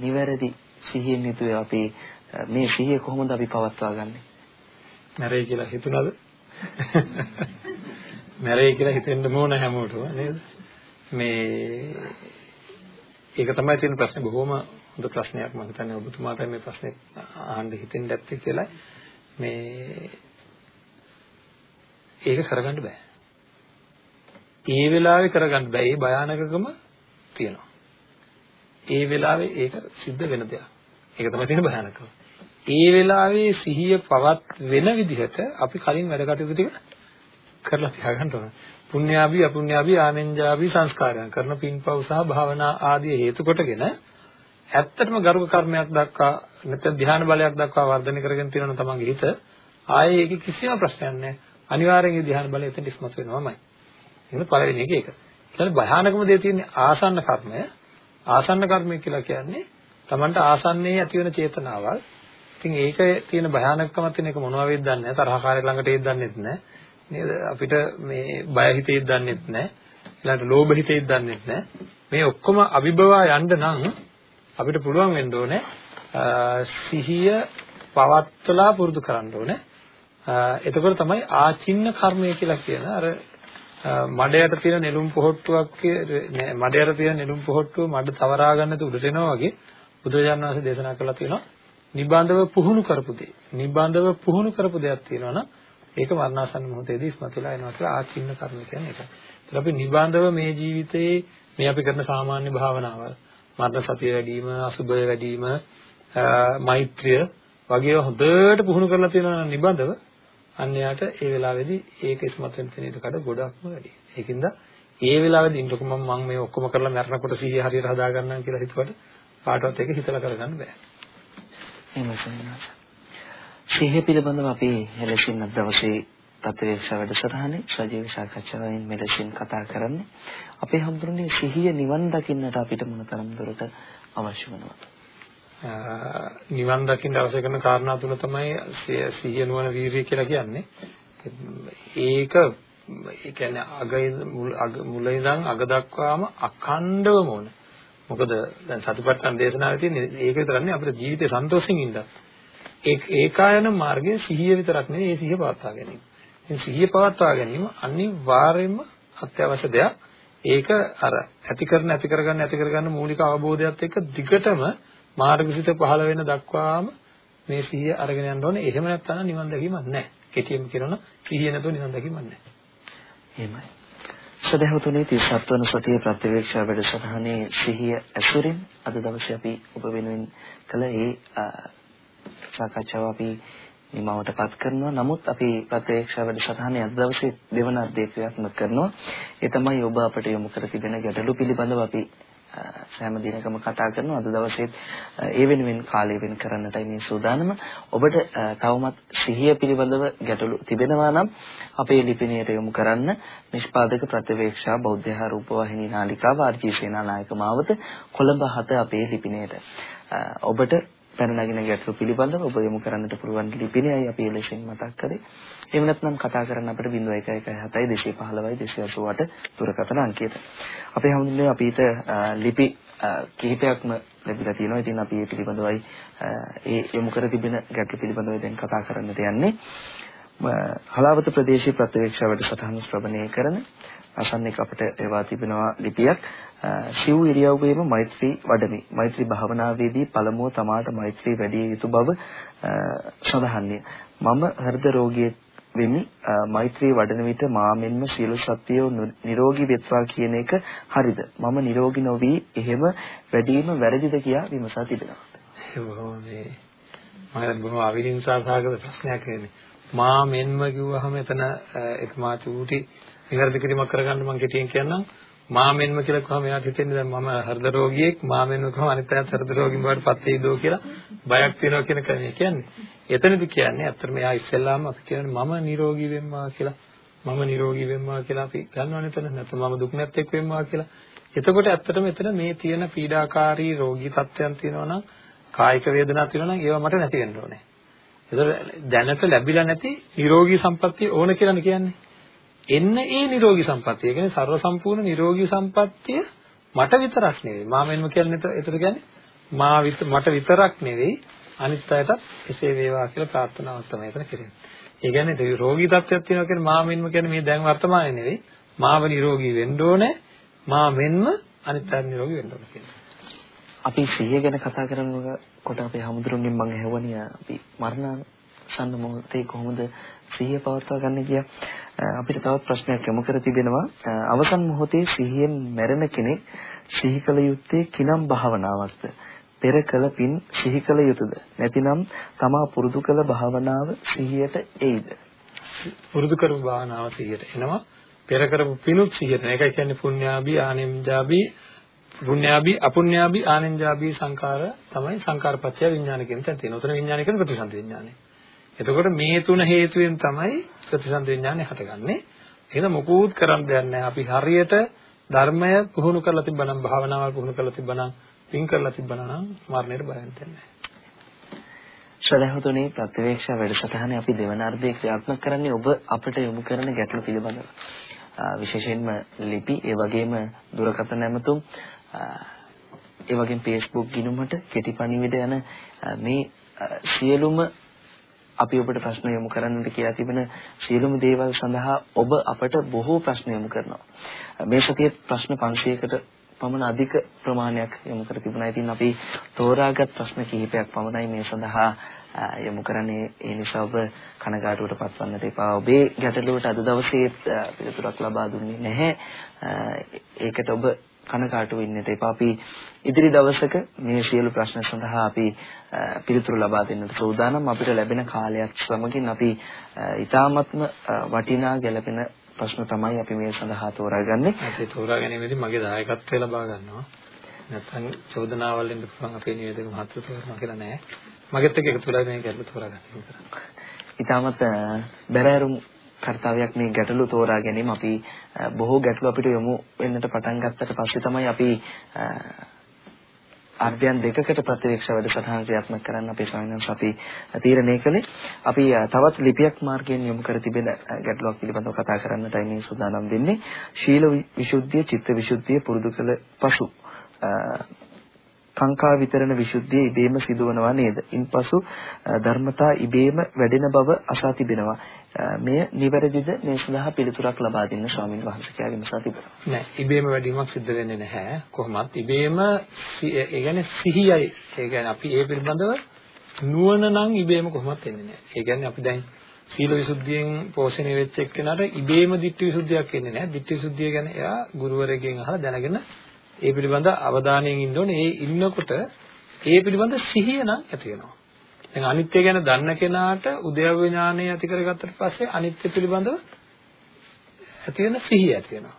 නිවැරදි සිහියෙන් යුතුව අපි මේ සිහිය කොහොමද අපි පවත්වා ගන්නෙ?
මැරෙයි කියලා හිතුණාද? මැරෙයි කියලා හිතෙන්න ඕන හැමෝටම නේද? මේ ඒක තමයි තියෙන ප්‍රශ්නේ බොහොම හොඳ ප්‍රශ්නයක් මම හිතන්නේ ඔබතුමාට මේ ප්‍රශ්නේ අහන්න හිතෙන් දැත්තේ කියලා මේ ඒක කරගන්න බෑ. ඒ වෙලාවේ කරගන්න බෑ. ඒ භයානකකම තියෙනවා. ඒ වෙලාවේ ඒක සිද්ධ වෙන දෙයක්. ඒක තමයි තියෙන භයානකම. ඒ වෙලාවේ සිහිය පවත් වෙන විදිහට අපි කලින් වැඩ කටයුතු ටික කරලා තියාගන්න ඕන. පුණ්‍යාභි අපුණ්‍යාභි ආනෙන්ජාභි සංස්කාරයන් කරන පින්පව් සහ භාවනා ආදී හේතු කොටගෙන ඇත්තටම ගරුක කර්මයක් දක්වා නැත්නම් ධ්‍යාන බලයක් දක්වා වර්ධනය කරගෙන තියෙනවා තමන්ගේ හිත ආයේ ඒකේ කිසිම ප්‍රශ්නයක් නැහැ. අනිවාර්යෙන් ඒ ධ්‍යාන බලය එතන ඉස්මතු වෙනවමයි. ඒක පළවෙනි එක ඒක. ඊළඟ භයානකම දේ තියෙන්නේ ආසන්න කර්මය. ආසන්න කර්මය කියලා කියන්නේ තමන්ට ආසන්නයේ ඇති වෙන චේතනාවල්. ඉතින් ඒක තියෙන භයානකකම තියෙන එක මොනවා වේද දන්නේ නැහැ. තරහකාරය ළඟට ඒත් දන්නේත් නැහැ. නේද? අපිට මේ බය හිතේත් දන්නේත් නැහැ. ඊළඟට ලෝභ හිතේත් දන්නේත් නැහැ. මේ ඔක්කොම අභිභවා යන්න නම් අපිට පුළුවන් වෙන්න ඕනේ සිහිය පවත්වලා පුරුදු කරන්න ඕනේ. එතකොට තමයි ආචින්න කර්මය කියලා කියන අර මඩයට තියෙන නෙළුම් පොහට්ටුවක් මඩයට තියෙන නෙළුම් පොහට්ටුව මඩ තවරා ගන්න තු උඩට එනවා වගේ බුදුරජාණන් වහන්සේ දේශනා කළා තියෙනවා නිබඳව පුහුණු කරපු දේ. නිබඳව පුහුණු කරපු දෙයක් තියෙනවා නම් ඒක මරණාසන්න මොහොතේදී ඉස්මතු වෙලා එනවා කියලා ආචින්න කර්ම කියන්නේ ඒකයි. ඒත් අපි නිබඳව මේ ජීවිතයේ මේ අපි කරන සාමාන්‍ය භාවනාවල් මරණ සතිය වැඩි වීම, අසුබය වැඩි වීම, මෛත්‍රිය වගේ හොඳට පුහුණු කරලා තියෙනවා නම් නිබඳව අන්‍යයට ඒ වෙලාවේදී ඒක ඉස්මතු වෙන තැන ඉඩකඩ ගොඩක්ම වැඩි. ඒකින්ද ඒ වෙලාවේදී ඉන්නකො මම මම මේ ඔක්කොම කරලා මරනකොට සිහිය හරියට හදා ගන්නවා කියලා හිතුවට කාටවත් ඒක හිතලා කරගන්න බෑ.
එහෙමයි සන්නස. සිහිය පිළිබඳව අපි හෙලසින් අද දවසේ ප්‍රතිවේක්ෂා වැඩසටහනේ සජීව සාකච්ඡාවෙන් මෙලෙසින් කතා කරන්නේ. අපේ හඳුරන්නේ සිහිය නිවන් දකින්නට අපිට මොනතරම් දුරට අවශ්‍ය වෙනවද?
නිවන් දකින්න අවශ්‍ය කරන කාරණා තුන තමයි සිහිය නුවණ වීරිය කියලා කියන්නේ. ඒක ඒ කියන්නේ අග මුල ඉඳන් අග දක්වාම අඛණ්ඩවම ඕන. මොකද දැන් සතිපට්ඨාන දේශනාවේ තියෙන ඒක විතරන්නේ අපේ ජීවිතේ සන්තෝෂෙන් ඉඳලා. ඒ ඒකායන මාර්ගයේ සිහිය විතරක් නෙවෙයි ඒ සිහිය පවත්වා ගැනීම. මේ සිහිය පවත්වා ගැනීම අනිවාර්යයෙන්ම අත්‍යවශ්‍ය දෙයක්. ඒක අර ඇති කරන ඇති කරගන්න ඇති කරගන්න මූලික අවබෝධයත් එක්ක දිගටම මාර්ගසිත පහළ වෙන දක්වාම මේ සිහිය අරගෙන යන්න ඕනේ. එහෙම නැත්නම් නිවන් දැකීමක් නැහැ. කෙටියෙන් කියනොත් සිහිය නැතුව නිවන් දැකීමක් නැහැ.
එහෙමයි. සදහවතුනේ 37 වන සතියේ ප්‍රතිවේක්ෂා වැඩසටහනේ සිහිය ඇසුරින් අද දවසේ අපි ඔබ වෙනුවෙන් කළ ඒ සාකච්ඡාව අපි නිමවටපත් කරනවා. නමුත් අපි ප්‍රතිවේක්ෂා වැඩසටහනේ අද දවසේ දෙවන අධ්‍යක්ෂකත්වයක් කරනවා. ඒ තමයි ඔබ අපට යොමු කර තිබෙන ගැටලු පිළිබඳව අපි සෑම දිනකම කතා කරනවා අද දවසේත් ඒ වෙනුවෙන් කාලය වෙන් කරන්නටයි මේ සූදානම ඔබට තවමත් සිහිය පිළිබඳව ගැටලු තිබෙනවා නම් අපේ ලිපිණයට යොමු කරන්න නිෂ්පාදක ප්‍රතිවේක්ෂා බෞද්ධ රූපවාහිනී නාලිකාව ආර්.ජී. සේනානායක මාවත කොළඹ 7 අපේ ලිපිණයට ඔබට පැන නගින ගැටලු පිළිබඳව ඔබ යොමු කරන්නට පුළුවන් ලිපිණයයි අපි ලෙසින් මතක් කරේ. එහෙම නැත්නම් කතා කරන්න අපිට 0117 215 288 දුරකථන අංකයට. අපේ හැමෝටම අපිට ලිපි කිහිපයක්ම ලැබිලා තියෙනවා. ඉතින් අපි ඒ පිළිබඳවයි ඒ යොමු කර තිබෙන ගැටලු පිළිබඳව දැන් කතා කරන්නට යන්නේ. හලාවත ප්‍රදේශීය ප්‍රතිවේක්ෂා වැඩසටහන ශ්‍රවණය කරන අසන්නෙක් අපිට එවා තිබෙනවා ලිපියක්. සිව් ඉරියව්වේම මෛත්‍රී වඩමි. මෛත්‍රී භාවනාවේදී පළමුව තමාට මෛත්‍රී වැඩි යුතු බව සඳහන්ය. මම හෘද රෝගියෙක් වෙමි. මෛත්‍රී වඩන විට මා මෙන්ම සියලු සත්වයෝ නිරෝගී වෙත්වා කියන එක හරිද? මම නිරෝගී නොවි එහෙම වැඩිම වැරදිද කියා විමසා තිබෙනවා.
ඒ මම බොහොම අවිහිංසා සහගත ප්‍රශ්නයක් නෙමෙයි මා මෙන්ම කිව්වහම එතන එතුමා චූටි නිවැරදි කිරීමක් කරගන්න මම කෙටියෙන් කියන්නම් මා මෙන්ම කියලා කොහොම එයාට හිතෙන්නේ දැන් මම හෘද රෝගියෙක් මා මෙන්ම කොහොම අනිත් අයත් හෘද රෝගීන් බවට පත් වෙයිදෝ කියලා බයක් තියෙනවා කියන කන්නේ කියන්නේ. එතනදි කියන්නේ ඇත්තටම එයා ඉස්සෙල්ලාම අපි කියන්නේ මම නිරෝගී වෙම්මා කියලා. මම නිරෝගී වෙම්මා කියලා අපි ගන්නවනේ එතන. නැත්නම් මම දුක් නැත්තේක් වෙම්මා කියලා. එතකොට ඇත්තටම එතන මේ තියෙන පීඩාකාරී රෝගී තත්ත්වයන් තියෙනවා නම් කායික වේදනා තියෙනවා නම් ඒවා මට නැති වෙන්න ඕනේ. ඒතර දැනට ලැබිලා නැති නිරෝගී සම්පත්තිය ඕන කියලා කියන්නේ. එන්න ඒ නිරෝගී සම්පත්තිය. ඒ කියන්නේ ਸਰව සම්පූර්ණ නිරෝගී සම්පත්තිය මට විතරක් නෙවෙයි. මා මෙන්ම කියන්නේ එතන කියන්නේ මා මට විතරක් නෙවෙයි අනිත් අයටත් එසේ වේවා කියලා ප්‍රාර්ථනාවක් තමයි එතන කෙරෙන්නේ. ඒ කියන්නේ රෝගී තත්ත්වයක් තියෙනවා කියන්නේ මා මෙන්ම කියන්නේ මේ දැන් වර්තමානයේ නෙවෙයි. මාව නිරෝගී වෙන්න ඕනේ. මා මෙන්ම අනිත් අය නිරෝගී වෙන්න ඕනේ කියන්නේ.
අපි සිහිය ගැන කතා කරනකොට අපේ හැමදෙරුන්ගෙන් මම ඇහුවනේ අපි මරණ අවසන් මොහොතේ කොහොමද සිහිය පවත්වා ගන්න කිය අපිට තවත් ප්‍රශ්නයක් යොමු කර තිබෙනවා. අවසන් මොහොතේ සිහියෙන් මැරෙන කෙනෙක් සිහි කළ යුත්තේ කිනම් භාවනාවක්ද? පෙර කළ පින් සිහි කළ යුතුයද නැතිනම් තමා පුරුදු කළ භාවනාව සිහියට එයිද?
පුරුදු කරපු භාවනාව සිහියට එනවා. පෙර කරපු පිනුත් සිහියට ඒකයි කියන්නේ පුණ්‍යාභි ආනෙම්ජාභි පුණ්‍යාභි අපුණ්‍යාභි ආනෙන්ජාභි සංකාර තමයි සංකාරපත්‍ය විඥාන කියන තැන තියෙන. උතන විඥාන කියන ප්‍රතිසන්ද විඥානය. එතකොට මේ තුන හේතුවෙන් තමයි ප්‍රතිසන්ද විඥානය හටගන්නේ. එහෙනම් මොකුත් කරන්න දෙයක් නැහැ. අපි හරියට ධර්මය පුහුණු කරලා තිබ්බනම් භාවනාවල් පුහුණු කරලා තිබ්බනම් පින් කරලා තිබ්බනම් මරණයට බය වෙන්නේ නැහැ.
ශ්‍රද්ධාවතුනි ප්‍රතිවේක්ෂා වැඩසටහනේ අපි දෙවන අර්ධයේ ක්‍රියාත්මක කරන්නේ ඔබ අපට යොමු කරන ගැටලු පිළිබඳව. විශේෂයෙන්ම ලිපි ඒ වගේම දුරකථන නැමතුම් ඒ වගේම Facebook ගිණුමට කෙටි පණිවිඩ යන මේ සියලුම අපි ඔබට ප්‍රශ්න යොමු කරන්නට කියලා තිබෙන සියලුම දේවල් සඳහා ඔබ අපට බොහෝ ප්‍රශ්න යොමු කරනවා. මේ සතියේ ප්‍රශ්න 500කට පමණ අධික ප්‍රමාණයක් යොමු කර තිබුණා. ඉතින් අපි තෝරාගත් ප්‍රශ්න කිහිපයක් පමණයි මේ සඳහා යොමු කරන්නේ. ඒ නිසා ඔබ කනගාටුවට පත්වන්නට එපා. ඔබේ ගැටලුවට අද දවසේ පිළිතුරක් ලබා දුන්නේ නැහැ. ඒකට ඔබ කනකාටු වෙන්නට එපා. අපි ඉදිරි දවසක මේ සියලු ප්‍රශ්න සඳහා අපි පිළිතුරු ලබා දෙන්නට සූදානම්. අපිට ලැබෙන කාලයක් සමගින් අපි ඊ타මත්ම වටිනා ගැළපෙන ප්‍රශ්න තමයි අපි මේ සඳහා තෝරාගන්නේ.
ඒ තෝරා ගැනීමේදී මගේ දායකත්වය ලබා ගන්නවා. නැත්නම් චෝදනාවල් එන්න පුළුවන් අපේ නිවේදක මහත්ව තෝරනවා කියලා නෑ. මගෙත් එක්ක එකතු වෙලා මේ ගැටලු තෝරාගන්න.
ඊටමත් බැරෑරුම් කාර්යයක් මේ ගැටලු තෝරා ගැනීම අපි බොහෝ ගැටලු අපිට යොමු වෙන්නට පටන් ගත්තට පස්සේ තමයි අපි අර්ධයන් දෙකකට ප්‍රතිවේක්ෂ වැඩසටහන ක්‍රියාත්මක කරන්න අපේ ස්වාමීන් අපි තීරණය කළේ. අපි තවත් ලිපියක් මාර්ගයෙන් යොමු කර තිබෙන ගැටලුවක් පිළිබඳව කතා කරන්නටයි මේ සූදානම් වෙන්නේ. ශීල විසුද්ධිය, චිත්ත විසුද්ධිය පුරුදු කළ පසු කාංකා විතරණ විසුද්ධිය ඉබේම සිදුවනවා නේද? ඉන්පසු ධර්මතා ඉබේම වැඩෙන බව අසා තිබෙනවා. මෙය නිවැරදිද මේ සඳහා පිළිතුරක් ලබා දෙන්න ස්වාමීන් වහන්සේ කියාගෙන සතිපුරා.
නෑ ඉබේම වැඩිවීමක් සිද්ධ වෙන්නේ නැහැ. කොහොමත් ඉබේම ඒ කියන්නේ සිහියයි. ඒ කියන්නේ අපි ඒ පිළිබඳව නුවණ නම් ඉබේම කොහොමත් එන්නේ නැහැ. ඒ කියන්නේ අපි දැන් සීල විසුද්ධියෙන් පෝෂණය වෙච්ච එක්කෙනාට ඉබේම ditthi විසුද්ධියක් එන්නේ නැහැ. ditthi විසුද්ධිය ගැන එයා ගුරුවරයෙක්ගෙන් අහලා දැනගෙන ඒ පිළිබඳ අවධානයෙන් ඉන්න ඕනේ. ඒ ඉන්නකොට ඒ පිළිබඳ සිහිය නම් ඇති වෙනවා. දැන් අනිත්‍ය ගැන දන්න කෙනාට උද්‍යව ඥානය ඇති කරගත්තට පස්සේ අනිත්‍ය පිළිබඳව ඇති වෙන සිහිය ඇති වෙනවා.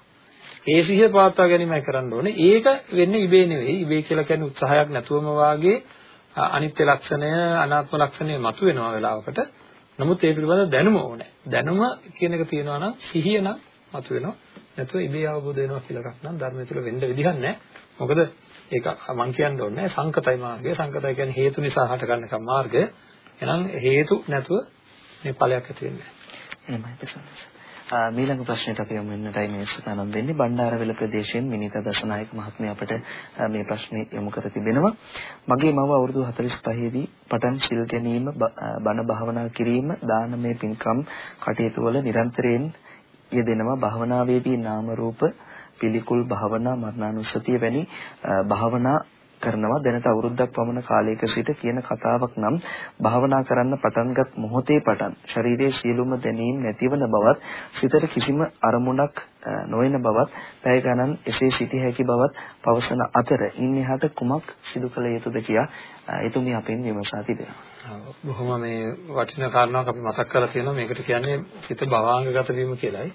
ඒ සිහිය පවත්වා ගැනීමයි කරන්න ඕනේ. ඒක වෙන්නේ ඉබේ නෙවෙයි. ඉබේ කියලා කියන්නේ උත්සාහයක් නැතුවම වාගේ අනිත්‍ය ලක්ෂණය, අනාත්ම ලක්ෂණය මතුවෙනවා වෙලාවකට. නමුත් ඒ පිළිබඳව දැනුම ඕනේ. දැනුම කියන එක තියෙනවා නම් සිහිය නම් මතුවෙනවා. නැතුව ඉබේ අවබෝධ වෙනවා කියලා එකක් නම් ධර්මය තුළ වෙන්න විදිහක් නැහැ. මොකද ඒක මම කියන්න ඕනේ සංකතයි මාර්ගය. සංකතයි කියන්නේ හේතු නිසා හටගන්න එක මාර්ගය. එහෙනම් හේතු නැතුව මේ ඵලයක් ඇති වෙන්නේ නැහැ.
එහෙමයි ප්‍රසන්නස. මීළඟ ප්‍රශ්නෙට අපි යමු වෙනටයි මේ සූදානම් වෙන්නේ බණ්ඩාරවැල ප්‍රදේශයෙන් මිනිත දසනායක මහත්මිය අපට මේ ප්‍රශ්නේ යොමු කර තිබෙනවා මගේ මව අවුරුදු 45 දී පටන් සිල් ගැනීම බණ භාවනා කිරීම දානමය පින්කම් කටයුතු වල නිරන්තරයෙන් යෙදෙනවා භාවනාවේදී නාම රූප පිළිකුල් භාවනා මරණානුස්සතිය වැනි භාවනා කරනවා දැනට අවුරුද්දක් පමණ කාලයක සිට කියන කතාවක් නම් භාවනා කරන්න පටන්ගත් මොහොතේ පටන් ශරීරයේ සියලුම දැනීම් නැතිවන බවත් සිතට කිසිම අරමුණක් නොවන බවත් පැය ගණන් එසේ සිටිය හැකි බවත් පවසන අතර ඉන්නහට කුමක් සිදු කළ යුතුද කියා එතුමිය අපෙන් විමසා තිබෙනවා.
බොහොම මේ වටිනා කාරණාවක් අපි මතක් කරලා තියෙනවා මේකට කියන්නේ සිත භවාංගගත වීම කියලායි.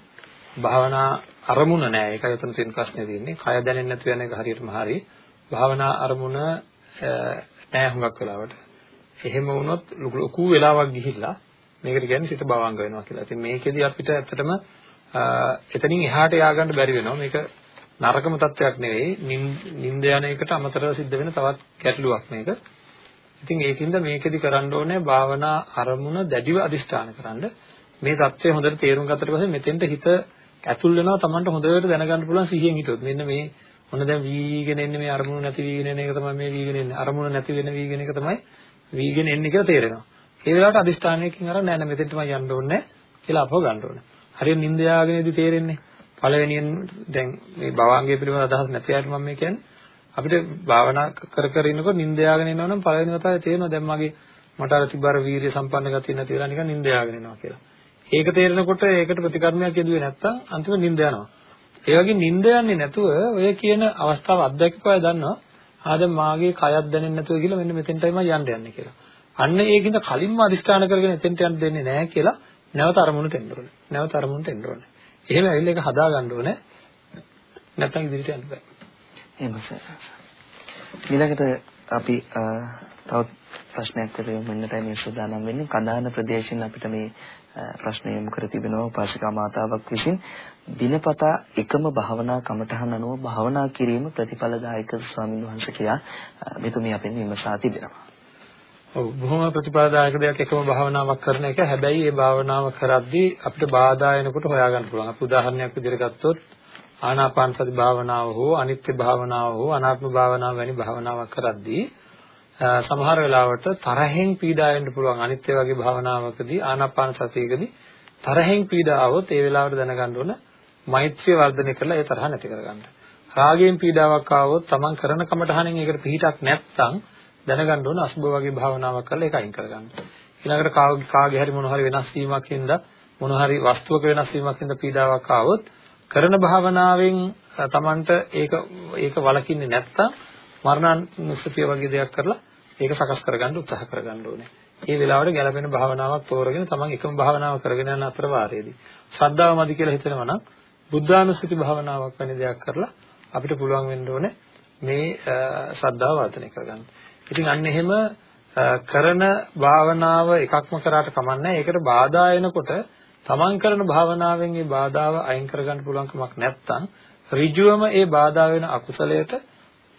භාවනා අරමුණ නෑ. ඒකයි උතන තියෙන ප්‍රශ්නේ තියෙන්නේ. කය දැනෙන්නේ නැතු වෙන එක හරියටම හරි. භාවනා අරමුණ නෑ හුඟක් වෙලාවට. එහෙම වුණොත් ලොකු වෙලාවක් ගිහිල්ලා මේකට කියන්නේ සිත භවංග වෙනවා කියලා. ඉතින් මේකෙදි අපිට ඇත්තටම එතනින් එහාට ය아가න්න බැරි වෙනවා. මේක නරකම තත්වයක් නෙවෙයි. නිින්ද යන එකට අමතරව සිද්ධ වෙන තවත් ගැටලුවක් මේක. ඉතින් ඒකින්ද මේකෙදි කරන්න ඕනේ භාවනා අරමුණ දැඩිව අදිෂ්ඨාන කරන්න. මේ தත්ත්වය හොඳට තේරුම් ගත්තට පස්සේ මෙතෙන්ට හිත ඇතුල් වෙනවා Tamanට හොඳට දැනගන්න පුළුවන් සිහියෙන් හිටියොත්. මෙන්න මේ මොන දැන් වීගෙන එන්නේ මේ අරමුණ නැති වීගෙන එන එක තමයි මේ වීගෙන එන්නේ. අරමුණ නැති වෙන වීගෙන එක තමයි වීගෙන එන්නේ කියලා තේරෙනවා. ඒ වෙලාවට අදිෂ්ඨානයකින් අර නෑ නෑ මෙතෙන්ටම යන්න ඕනේ කියලා අපව ගන්න ඕනේ. හරියට නිින්ද යාගෙනදී තේරෙන්නේ. පළවෙනියෙන් දැන් මේ භවංගය පිළිබඳ අදහස් නැති අයට මම මේ කියන්නේ අපිට භාවනා කර කර ඉන්නකොට නිින්ද යාගෙන ඉනවනම් පළවෙනි වතාවේ තේරෙනවා දැන් මගේ මට අර තිබ්බර වීරිය සම්පන්න ගතිය නැති වෙලා නිකන් නිින්ද යාගෙන යනවා කියලා. ඒක තේරෙනකොට ඒකට ප්‍රතිකර්මයක් යෙදුවේ නැත්තම් අන්තිම නිින්ද යනවා. ඒ වගේ නිින්ද යන්නේ නැතුව ඔය කියන අවස්ථාව අත්දැකපුවා දන්නවා. ආ දැන් මාගේ කයත් දැනෙන්නේ නැතුව කියලා මෙන්න මෙතෙන්ටයි මම යන්න යන්නේ කියලා. අන්න ඒකින්ද කලින්ම අදිෂ්ඨාන කරගෙන එතෙන්ට යන්න දෙන්නේ නැහැ කියලා නැවත අරමුණට එන්න ඕනේ. නැවත අරමුණට එන්න ඕනේ. එහෙම ඇවිල්ලා ඒක හදා ගන්න ඕනේ. නැත්නම් ඉදිරියට යන්න බෑ.
එහෙම සර්. ඊළඟට අපි තවත් ප්‍රශ්නයක් කරගන්නටයි මේ සූදානම් වෙන්නේ. කඳාන ප්‍රදේශයෙන් අපිට මේ ප්‍රශ්නය යොමු කර තිබෙනවා උපාසිකා මාතාවක් විසින් දිනපතා එකම භාවනා කමඨහන් අනුව භාවනා කිරීම ප්‍රතිඵලදායක ස්වාමින් වහන්සේ කියා මෙතුමිය අපෙන් විමසා තිබෙනවා.
ඔව් බොහොම ප්‍රතිඵලදායක දෙයක් එකම භාවනාවක් කරන එක. හැබැයි මේ භාවනාව කරද්දී අපිට බාධා එනකොට හොයාගන්න පුළුවන්. අපි උදාහරණයක් විදිහට ගත්තොත් ආනාපාන සති භාවනාව හෝ අනිත්‍ය භාවනාව හෝ අනාත්ම භාවනාව වැනි භාවනාවක් කරද්දී සමහර වෙලාවට තරහෙන් පීඩා වෙන්න පුළුවන් අනිත්‍ය වගේ භාවනාවකදී ආනාපාන සතියකදී තරහෙන් පීඩා આવොත් ඒ වෙලාවට දැනගන්න ඕන මෛත්‍රිය වර්ධනය කරලා ඒ තරහ නැති කරගන්න. රාගයෙන් පීඩාවක් ආවොත් තමන් කරන කමටහනෙන් ඒකට පිහිටක් නැත්නම් දැනගන්න ඕන අසුබ වගේ භාවනාවක් කරලා ඒක අයින් කරගන්න. ඊළඟට කාගේ හරි මොන හරි වෙනස් වීමක් හින්දා මොන හරි වස්තුවක වෙනස් වීමක් හින්දා පීඩාවක් ආවොත් කරන භාවනාවෙන් තමන්ට ඒක ඒක වලකින්නේ නැත්තම් මරණානුස්සතිය වගේ දෙයක් කරලා ඒක සකස් කරගන්න උත්සාහ කරගන්න ඕනේ. මේ වෙලාවට ගැළපෙන භාවනාවක් තෝරගෙන තමන් එකම භාවනාව කරගෙන යන අතර වාරයේදී ශ්‍රද්ධාව මදි කියලා හිතනවා නම් බුද්ධානුස්සති භාවනාවක් වැනි දෙයක් කරලා අපිට පුළුවන් වෙන්න ඕනේ මේ ශ්‍රද්ධාව වර්ධනය කරගන්න. ඉතින් අන්න එහෙම කරන භාවනාව එකක්ම කරාට කමන්නේ ඒකට බාධා එනකොට තමන් කරන භාවනාවෙන් ඒ බාධාව අයින් කරගන්න පුළුවන් කමක් නැත්නම් ඍජුවම ඒ බාධා වෙන අකුසලයට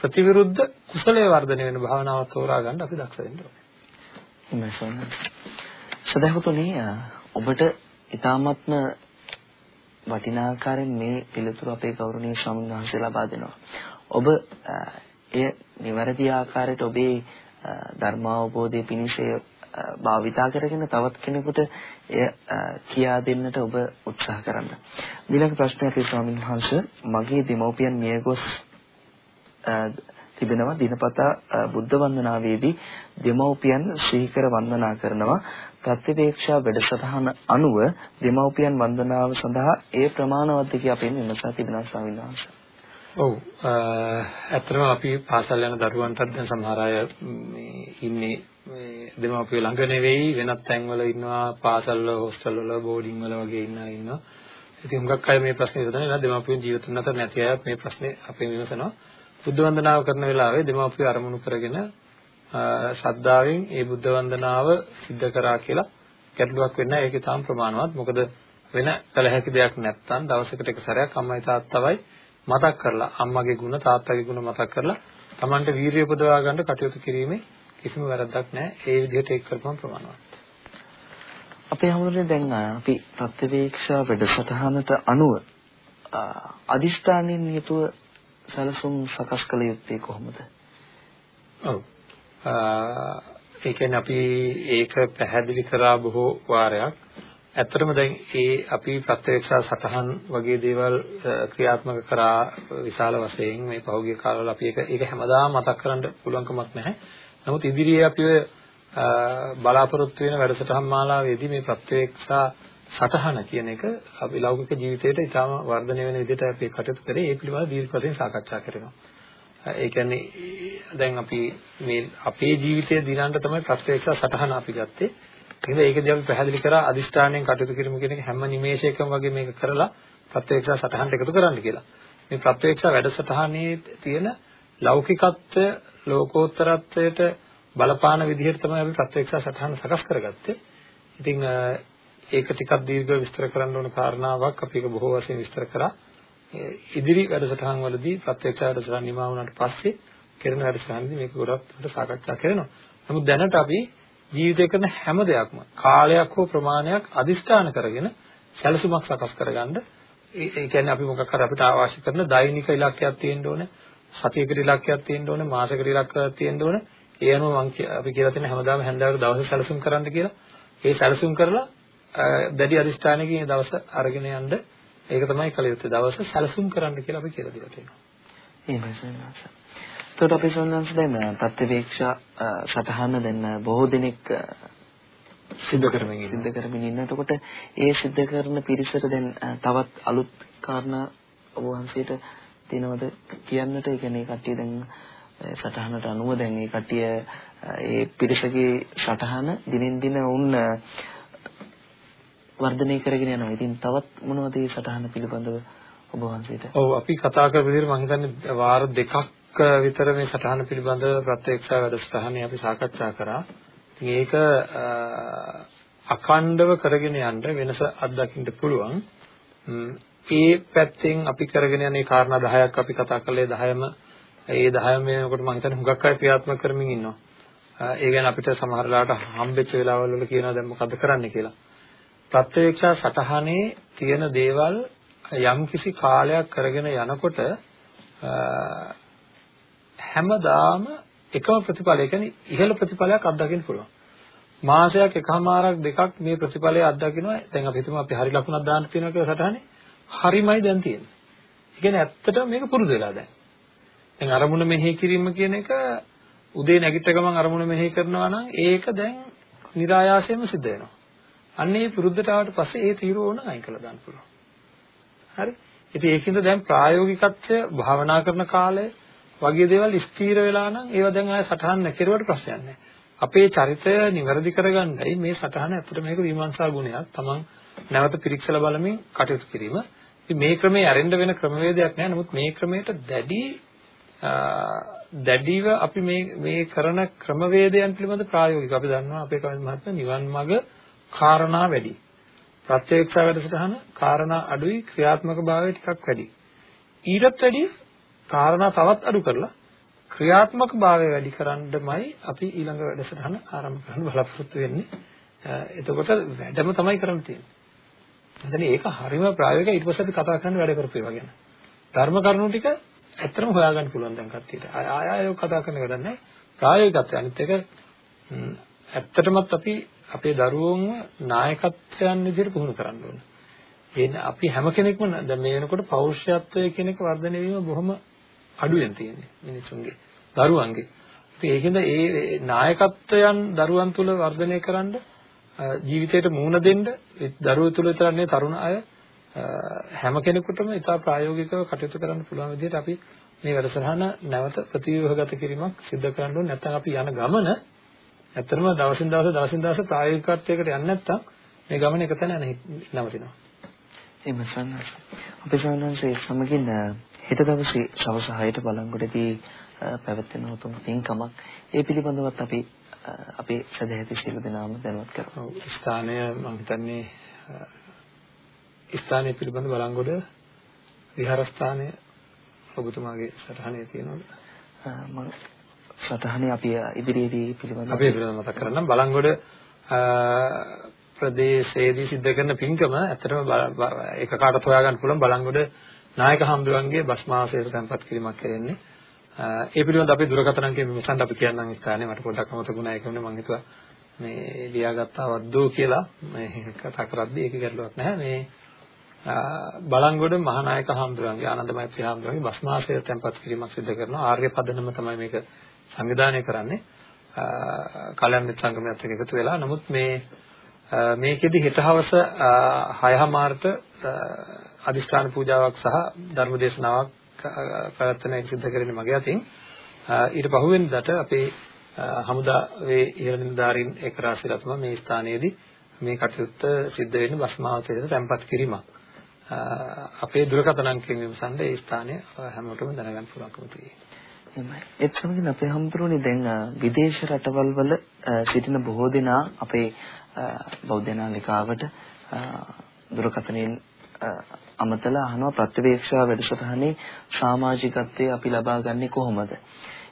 ප්‍රතිවිරුද්ධ කුසලයේ වර්ධනය වෙන භාවනාව තෝරා ගන්න අපි දක්ෂ වෙන්න ඕනේ.
එහෙමයි සදහතුනි ඔබට ඊ타මත්ම වටිනාකාරයෙන් මේ පිළිතුරු අපේ ගෞරවනීය ස්වාමීන් වහන්සේ ලබා දෙනවා. ඔබ එය නිවැරදි ආකාරයට ඔබේ ධර්මාවබෝධයේ පිණිස භාවිතා කරගෙන තවත් කෙනෙකුට එය කියා දෙන්නට ඔබ උත්සාහ කරන්න. ඊළඟ ප්‍රශ්නය අපේ ස්වාමීන් වහන්සේ මගේ දෙමව්පියන් මියගොස් තිබෙනවා දිනපතා බුද්ධ වන්දනාවේදී දෙමව්පියන් ශ්‍රීකර වන්දනා කරනවා ප්‍රතිවේක්ෂා වැඩසටහන අනුව දෙමව්පියන් වන්දනාව සඳහා ඒ ප්‍රමාණවත්ද කියලා අපෙන් විමසා තිබෙනවා ස්වාමීන් වහන්සේ.
ඔව් ඇත්තටම අපි පාසල් යන දරුවන්ටත් දැන් සමහර අය මේ ඉන්නේ මේ දෙමාපිය ළඟ නෙවෙයි වෙනත් තැන්වල ඉන්නවා පාසල් වල හොස්ටල් වල බෝඩින් වල වගේ ඉන්න අය ඉන්නවා. ඉතින් හුඟක් අය මේ ප්‍රශ්නේ විසඳන දෙමාපියන් ජීවිතුන් අතර නැති අයත් මේ ප්‍රශ්නේ අපේ විමසනවා. බුද්ධ වන්දනාව කරන වෙලාවේ දෙමාපිය අරමුණු කරගෙන ශ්‍රද්ධාවෙන් ඒ බුද්ධ වන්දනාව සිද්ධ කරා කියලා ගැටලුවක් වෙන්න ඒකේ තාම ප්‍රමාණවත්. මොකද වෙන කල හැකි දෙයක් නැත්නම් දවසකට එක සැරයක් අම්මයි තාත්තවයි මතක් කරලා අම්මගේ ගුණ තාත්තගේ ගුණ මතක් කරලා Tamanට වීරිය උපදවා ගන්න කටයුතු කිරීමේ කිසිම වැරද්දක් නැහැ. ඒ විදිහට ඒක කරපම ප්‍රමාණවත්.
අපේ හැමෝටම දැන් අපි ප්‍රත්‍යවේක්ෂා වැඩසටහනට අනුව අදිෂ්ඨානින් යුතුව සැලසුම් සකස් කළ යුත්තේ කොහොමද?
ඔව්. ඒ කියන්නේ අපි ඒක පැහැදිලි කරා බොහෝ වාරයක්. ඇත්තටම දැන් ඒ අපි ප්‍රත්‍යක්ෂ සටහන් වගේ දේවල් ක්‍රියාත්මක කරා විශාල වශයෙන් මේ පහුගිය කාලවල අපි ඒක ඒක හැමදාම මතක් කරන්න පුළුවන් කමක් නැහැ. නමුත් ඉදිරියේ අපි බලාපොරොත්තු වෙන වැඩසටහන් මාලාවේදී මේ ප්‍රත්‍යක්ෂ සටහන කියන එක අපි ලෞකික ජීවිතයට ඉතාම වර්ධනය වෙන විදිහට අපි කටයුතු කරේ ඒ පිළිබඳව දීර්ඝ වශයෙන් සාකච්ඡා කරනවා. ඒ කියන්නේ දැන් අපි මේ අපේ ජීවිතය දිනන්න තමයි ප්‍රත්‍යක්ෂ සටහන අපි ගත්තේ. ඒකද ඒකදී අපි පැහැදිලි කරා අදිෂ්ඨානයෙන් කටයුතු කිරීම කියන එක හැම නිමේෂයකම වගේ මේක කරලා ප්‍රත්‍යක්ෂ සටහනට එකතු කරන්න කියලා. මේ ප්‍රත්‍යක්ෂ වැඩසටහනේ තියෙන ලෞකිකත්වය ලෝකෝත්තරත්වයට බලපාන විදිහට තමයි අපි ප්‍රත්‍යක්ෂ සටහන සකස් කරගත්තේ. ඉතින් ඒක ටිකක් දීර්ඝව විස්තර කරන්න ඕන කාරණාවක් අපි ඒක බොහෝ වශයෙන් විස්තර කරා. ඉදිරි වැඩසටහන් වලදී ප්‍රත්‍යක්ෂ වැඩසටහන් නිමා වුණාට පස්සේ කරන වැඩසටහනදී මේක ගොඩක් සාකච්ඡා කරනවා. නමුත් දැනට අපි ජීවිතේ කරන හැම දෙයක්ම කාලයක් හෝ ප්‍රමාණයක් අදිස්ථාන කරගෙන සැලසුමක් සකස් කරගන්න ඒ කියන්නේ අපි මොකක් හරි අපිට අවශ්‍ය කරන දෛනික ඉලක්කයක් තියෙන්න ඕනේ සතියකට ඉලක්කයක් තියෙන්න ඕනේ මාසයකට ඉලක්කයක් තියෙන්න ඕනේ ඒ අනුව මම අපි කියලා තියෙන හැමදාම හැන්දාවට දවස් සැලසුම් කරන්න කියලා ඒ සැලසුම් කරලා දැඩි අදිස්ථානයකින් දවස් අරගෙන යන්න ඒක තමයි කළ යුත්තේ දවස් සැලසුම් කරන්න කියලා අපි කියලා දීලා තියෙනවා
එහෙමයි සර් එතකොට අපි සොන්නන්ස් දැන් ප්‍රතිවේක්ෂා සටහන දැන් බොහෝ දෙනෙක්
සිද්ධ කරමින්.
සිද්ධ කරමින් ඉන්නකොට ඒ සිද්ධ කරන පිරිසට දැන් තවත් අලුත් කාරණා ඔබ වහන්සේට තියෙනවද කියන්නට? ඒ කියන්නේ කට්ටිය දැන් සටහනට අනුව දැන් මේ කට්ටිය ඒ පිරිසගේ සටහන දිනෙන් දින උන් වර්ධනය කරගෙන යනවා. ඉතින් තවත් මොනවද මේ සටහන පිළිබඳව ඔබ වහන්සේට?
ඔව් අපි කතා කරපු විදිහට මම හිතන්නේ වාර දෙකක් විතර මේ සටහන පිළිබඳව ප්‍රත්‍යක්ෂ වැඩසටහනේ අපි සාකච්ඡා කරා. ඉතින් ඒක අඛණ්ඩව කරගෙන යන්න වෙනස අත්දකින්න පුළුවන්. ඒ පැත්තෙන් අපි කරගෙන යන මේ කාරණා 10ක් අපි කතා කළේ 10ම ඒ 10ම වෙනකොට මම හිතන්නේ හුඟක් අය ක්‍රියාත්මක කරමින් ඉන්නවා. ඒ ගැන අපිට සමහර වෙලාවට හම්බෙච්ච වෙලාවල් වල කියනවා දැන් මොකද කරන්න කියලා. ප්‍රත්‍යක්ෂ සටහනේ තියෙන දේවල් යම්කිසි කාලයක් කරගෙන යනකොට හැමදාම එකම ප්‍රතිඵලය කියන්නේ ඉහළ ප්‍රතිඵලයක් අත්දකින්න පුළුවන්. මාසයක් එකමාරක් දෙකක් මේ ප්‍රතිඵලය අත්දකින්නවා. දැන් අපි හිතමු අපි හරි ලකුණක් දාන්න තියෙනවා කියලා සටහනේ. හරිමයි දැන් තියෙන්නේ. ඒ කියන්නේ ඇත්තටම මේක පුරුදු වෙලා දැන්. දැන් අරමුණ මෙනෙහි කිරීම කියන එක උදේ නැගිට ගමන් අරමුණ මෙනෙහි කරනවා නම් ඒක දැන් નિરાයාසයෙන්ම සිද්ධ වෙනවා. අන්න ඒ පුරුද්දට ආවට පස්සේ ඒ තීරුව ඕන අයින් කළා දාන්න පුළුවන්. හරි? ඉතින් ඒකින්ද දැන් ප්‍රායෝගිකත්වය භාවනා කරන කාලය වගේ දේවල් ස්ථීර වෙලා නම් ඒවා දැන් ආය සටහන් නැකිරුවට ප්‍රශ්නයක් නැහැ. අපේ චරිතය નિවරදි කරගන්නයි මේ සටහන ඇත්තට මේක විමර්ශා ගුණයක්. Taman නැවත පිරික්සලා බලමින් කටයුතු කිරීම. ඉතින් මේ ක්‍රමයේ ඇරෙන්න වෙන ක්‍රමවේදයක් නැහැ. නමුත් මේ ක්‍රමයට දැඩි දැඩිව අපි මේ මේ කරන ක්‍රමවේදයන් පිළිබඳ ප්‍රායෝගික අපි දන්නවා අපේ කවිද මහත්මයා නිවන් මඟ කාරණා වැඩි. ප්‍රත්‍යක්ෂ වැඩසටහන කාරණා අඩුයි ක්‍රියාත්මක භාවය ටිකක් වැඩි. ඊටත් වැඩි කාරණා තවත් අඩු කරලා ක්‍රියාත්මක භාවය වැඩි කරන්නමයි අපි ඊළඟ වැඩසටහන ආරම්භ කරන්න බලාපොරොත්තු වෙන්නේ. එතකොට වැඩම තමයි කරන්න තියෙන්නේ. එතන ඒක හරිම ප්‍රායෝගිකයි ඊට පස්සේ අපි කතා කරන්න වැඩ කරපු ඒවා ගැන. ධර්ම කරුණු ටික ඇත්තටම හොයාගන්න පුළුවන් දැන් කට්ටියට. ආය ආය කතා කරන්න වැඩක් නැහැ. ප්‍රායෝගිකත්වය අනිත් එක ඇත්තටමත් අපි අපේ දරුවෝන්ව නායකත්වයන් විදිහට පුහුණු කරන්න ඕන. එන්නේ අපි හැම කෙනෙක්ම දැන් මේ වෙනකොට පෞරුෂත්වය කියන එක වර්ධනය වීම බොහොම අඩුවෙන් තියෙන්නේ මිනිසුන්ගේ දරුවන්ගේ. ඉතින් ඒකෙන්ද ඒ නායකත්වයන් දරුවන් තුල වර්ධනය කරන්න ජීවිතයට මුහුණ දෙන්න දරුවෝ තුල විතරන්නේ තරුණ අය හැම කෙනෙකුටම ඉතා ප්‍රායෝගිකව කටයුතු කරන්න පුළුවන් විදිහට අපි මේ වැඩසටහන නැවත ප්‍රතිව්‍යුහගත කිරීමක් සිදු කරන්න ඕනේ නැත්නම් අපි යන ගමන ඇත්තටම දවසින් දවස දවසින් දවස ප්‍රායෝගිකත්වයකට යන්නේ නැත්නම් මේ ගමන එක තැන නවතිනවා.
එහෙම සන්නස. අපේ සන්නසයේ සමගින් හෙට දවසේ සවස් 6ට බලංගොඩදී පැවැත්වෙන උතුම් පින්කමක් ඒ පිළිබඳවත් අපි අපේ සදැහැති සියලු දෙනාම දැනුවත් කරමු.
ස්ථානය මම හිතන්නේ ස්ථානය පිළිබඳ බලංගොඩ විහාරස්ථානය ඔබතුමාගේ සටහනේ තියෙනවද?
මම සටහනේ අපි ඉදිරියේදී පිළිබඳව
අපි පිළිබඳව මතක් කරන්නම්. බලංගොඩ ප්‍රදේශයේදී සිද්ධ කරන පින්කම ඇත්තටම එක කාටත් හොයාගන්න පුළුවන්. බලංගොඩ නායක හම්දුරන්ගේ බස්මාසයට තැන්පත් කිරීමක් කරන්නේ. ඒ පිළිබඳව අපි දුරකථන අංකය මෙසන්ට අපි කියන්නම් ස්ථානේ මට පොඩ්ඩක් අමතකුණා ඒක නේ මම හිතුවා මේ ලියාගත්තා වද්දෝ කියලා. මේ කතා කරද්දී ඒක ගැටලුවක් නැහැ. මේ බලංගොඩ මහානායක හම්දුරන්ගේ ආනන්ද මෛත්‍රී හම්දුරන්ගේ බස්මාසය තැන්පත් කිරීමක් සිදු කරනවා. ආර්ය පදනම තමයි මේක සංවිධානය කරන්නේ කල්‍යාණ මිත්‍ර සංගමයත් එක්ක එකතු වෙලා. නමුත් මේ මේකෙදි හෙට හවස 6:00මාරට අදිස්ථාන පූජාවක් සහ ධර්ම දේශනාවක් පැවැත්වෙන එක සිදු කරන්නේ මගේ අතින්. ඊට පහුවෙනිදාට අපේ හමුදාවේ ඉහළ නිලධාරීන් එක් රාශියලා තමයි මේ ස්ථානයේදී මේ කටයුත්ත සිද්ධ වෙන්නේ බස්මාවතේට තැන්පත් කිරීමක්. අපේ දුරකථන අංකයෙන් විමසන්න ඒ ස්ථානය හැමෝටම දැනගන්න පුළුවන්කම තියෙනවා.
එහෙමයි. ඒත් සමගින් අපේ හම්තුරුනේ දැන් විදේශ රටවල් වල සිටින බොහෝ දෙනා අපේ බෞද්ධ නාලිකාවට දුරකථනයෙන් අමතලා අහනවා ප්‍රතිවේක්ෂා වැඩසටහනේ සමාජිකත්වයේ අපි ලබා ගන්නේ කොහොමද?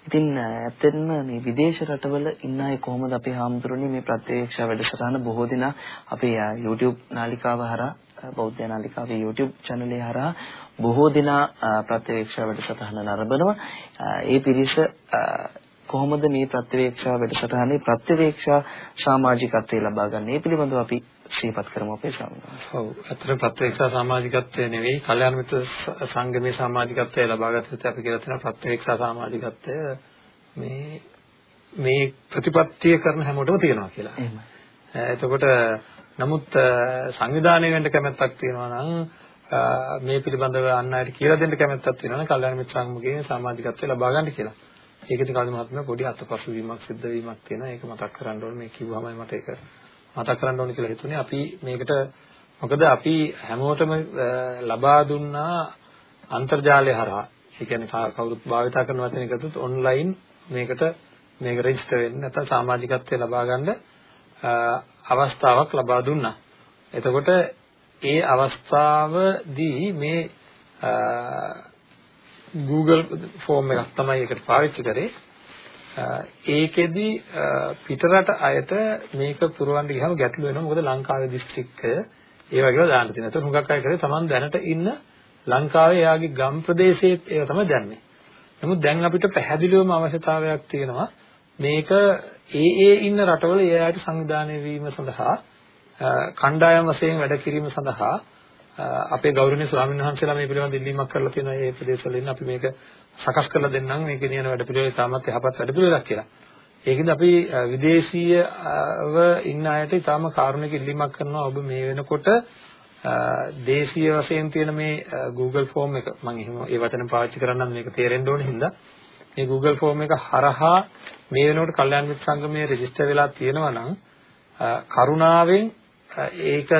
ඉතින් ඇත්තටම මේ විදේශ රටවල ඉන්න අය කොහොමද අපේ හාමුදුරනේ මේ ප්‍රතිවේක්ෂා වැඩසටහන බොහෝ දෙනා අපේ YouTube නාලිකාව හරහා බෞද්ධ නාලිකාවේ YouTube channel හරහා බොහෝ දෙනා ප්‍රතිවේක්ෂා වැඩසටහන නරඹනවා. ඒ පිරිස කොහොමද මේ ප්‍රතිවේක්ෂා වැඩසටහනේ ප්‍රතිවේක්ෂා සමාජිකත්වයේ ලබා ගන්න. මේ පිළිබඳව අපි ශීපත් කරමු අපේ ස්වාමීන් වහන්සේ.
ඔව්. අතන ප්‍රත්‍යක්ෂ සමාජිකත්වය නෙවෙයි, කල්යාණ මිත්‍ර සංගමේ සමාජිකත්වය ලබාගත යුතු අපි කියලා තියෙනවා ප්‍රත්‍යක්ෂ සමාජිකත්වය මේ මේ ප්‍රතිපත්තිය කරන හැමෝටම තියෙනවා කියලා.
එහෙමයි.
එතකොට නමුත් සංවිධානය වෙන්න කැමැත්තක් තියෙනවා නම් මේ පිළිබඳව අන් අයට කියලා දෙන්න කැමැත්තක් තියෙනවා නම් කල්යාණ මිත්‍ර සංගමයේ සමාජිකත්වය ලබා ගන්න කියලා. ඒකෙදි කල්ද මහත්මයා පොඩි අතපසු වීමක් සිද්ධ වීමක් තියෙනවා. ඒක මතක් කරගන්න ඕනේ. මේ කිව්වමයි මට ඒක මතක් කරගන්න ඕනේ කියලා හිතුනේ. අපි මේකට මොකද අපි හැමෝටම ලබා දුන්නා අන්තර්ජාලය හරහා. ඒ කියන්නේ කවුරුත් භාවිතා කරන වචනයකටත් ඔන්ලයින් මේකට මේක රෙජිස්ටර් වෙන්න නැත්නම් සමාජිකත්වය ලබා ගන්න අවස්ථාවක් ලබා දුන්නා. එතකොට ඒ අවස්ථාවදී මේ Google ෆෝම් එකක් තමයි ඒකට පාවිච්චි කරේ. ඒකෙදි පිටරට අයට මේක පුරවන්න ගියාම ගැටලු වෙනවා. මොකද ලංකාවේ දිස්ත්‍රික්කය ඒ වගේව දාන්න තියෙනවා. ඒතකොට හුඟක් අය කරේ Taman දැනට ඉන්න ලංකාවේ එයාගේ ගම් ප්‍රදේශයේ ඒක තමයි දැන්නේ. නමුත් දැන් අපිට පැහැදිලිවම අවශ්‍යතාවයක් තියෙනවා මේක ඒ ඒ ඉන්න රටවල ඒ අයට සංවිධානය වීම සඳහා කණ්ඩායම් වශයෙන් වැඩ කිරීම සඳහා අපේ ගෞරවනීය ස්වාමීන් වහන්සේලා මේ පිළිබඳව ඉල්ලීමක් කරලා තියෙනවා. මේ ප්‍රදේශවල ඉන්න අපි මේක සකස් කරලා දෙන්නම්. මේකේ නියන වැඩ පිළිවෙල ඉතාමත් යහපත් වැඩ පිළිවෙලක් කියලා. ඒකෙන්ද අපි විදේශීයව ඉන්න අයට ඉතාම කාරුණික ඉල්ලීමක් කරනවා. ඔබ මේ වෙනකොට දේශීය වශයෙන් තියෙන මේ Google form එක මම එහෙම ඒ වචන පාවිච්චි කරන්නම් මේක තේරෙන්න ඕන හින්දා මේ Google form එක හරහා මේ වෙනකොට කල්යාණ මිත්‍ර සංගමයේ රෙජිස්ටර් වෙලා තියෙනවා නම් කරුණාවෙන් ඒක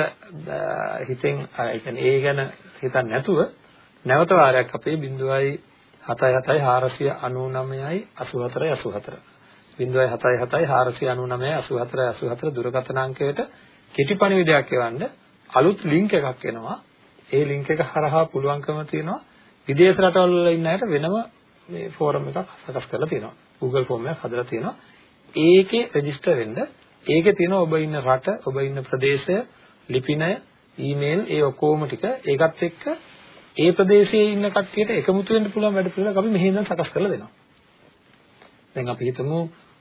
හිතෙන් ඒ කියන්නේ ඒ ගැන හිතන්නේ නැතුව නැවත වාරයක් අපේ 0.77 499යි 84යි 84 0.77 499යි 84යි 84 දුරකථන අංකයට කෙටි පණිවිඩයක් එවන්න අලුත් ලින්ක් එකක් එනවා. ඒ ලින්ක් එක හරහා පුළුවන්කම තියෙනවා. විදේශ රටවල වල ඉන්න අයට වෙනම මේ ෆෝරම් එකක් සකස් කරලා තියෙනවා Google form එකක් හදලා තියෙනවා ඒකේ රෙජිස්ටර් වෙන්න ඒකේ තියෙන ඔබ ඉන්න රට, ඔබ ඉන්න ප්‍රදේශය, ලිපිනය, ඊමේල් ඒ ඔක්කොම ටික ඒකත් එක්ක ඒ ප්‍රදේශයේ ඉන්න කට්ටියට එකමුතු වෙන්න පුළුවන් වැඩ පිළිවෙලක් අපි මෙහි ඉඳන් සකස් කරලා දෙනවා. දැන් අපි හිතමු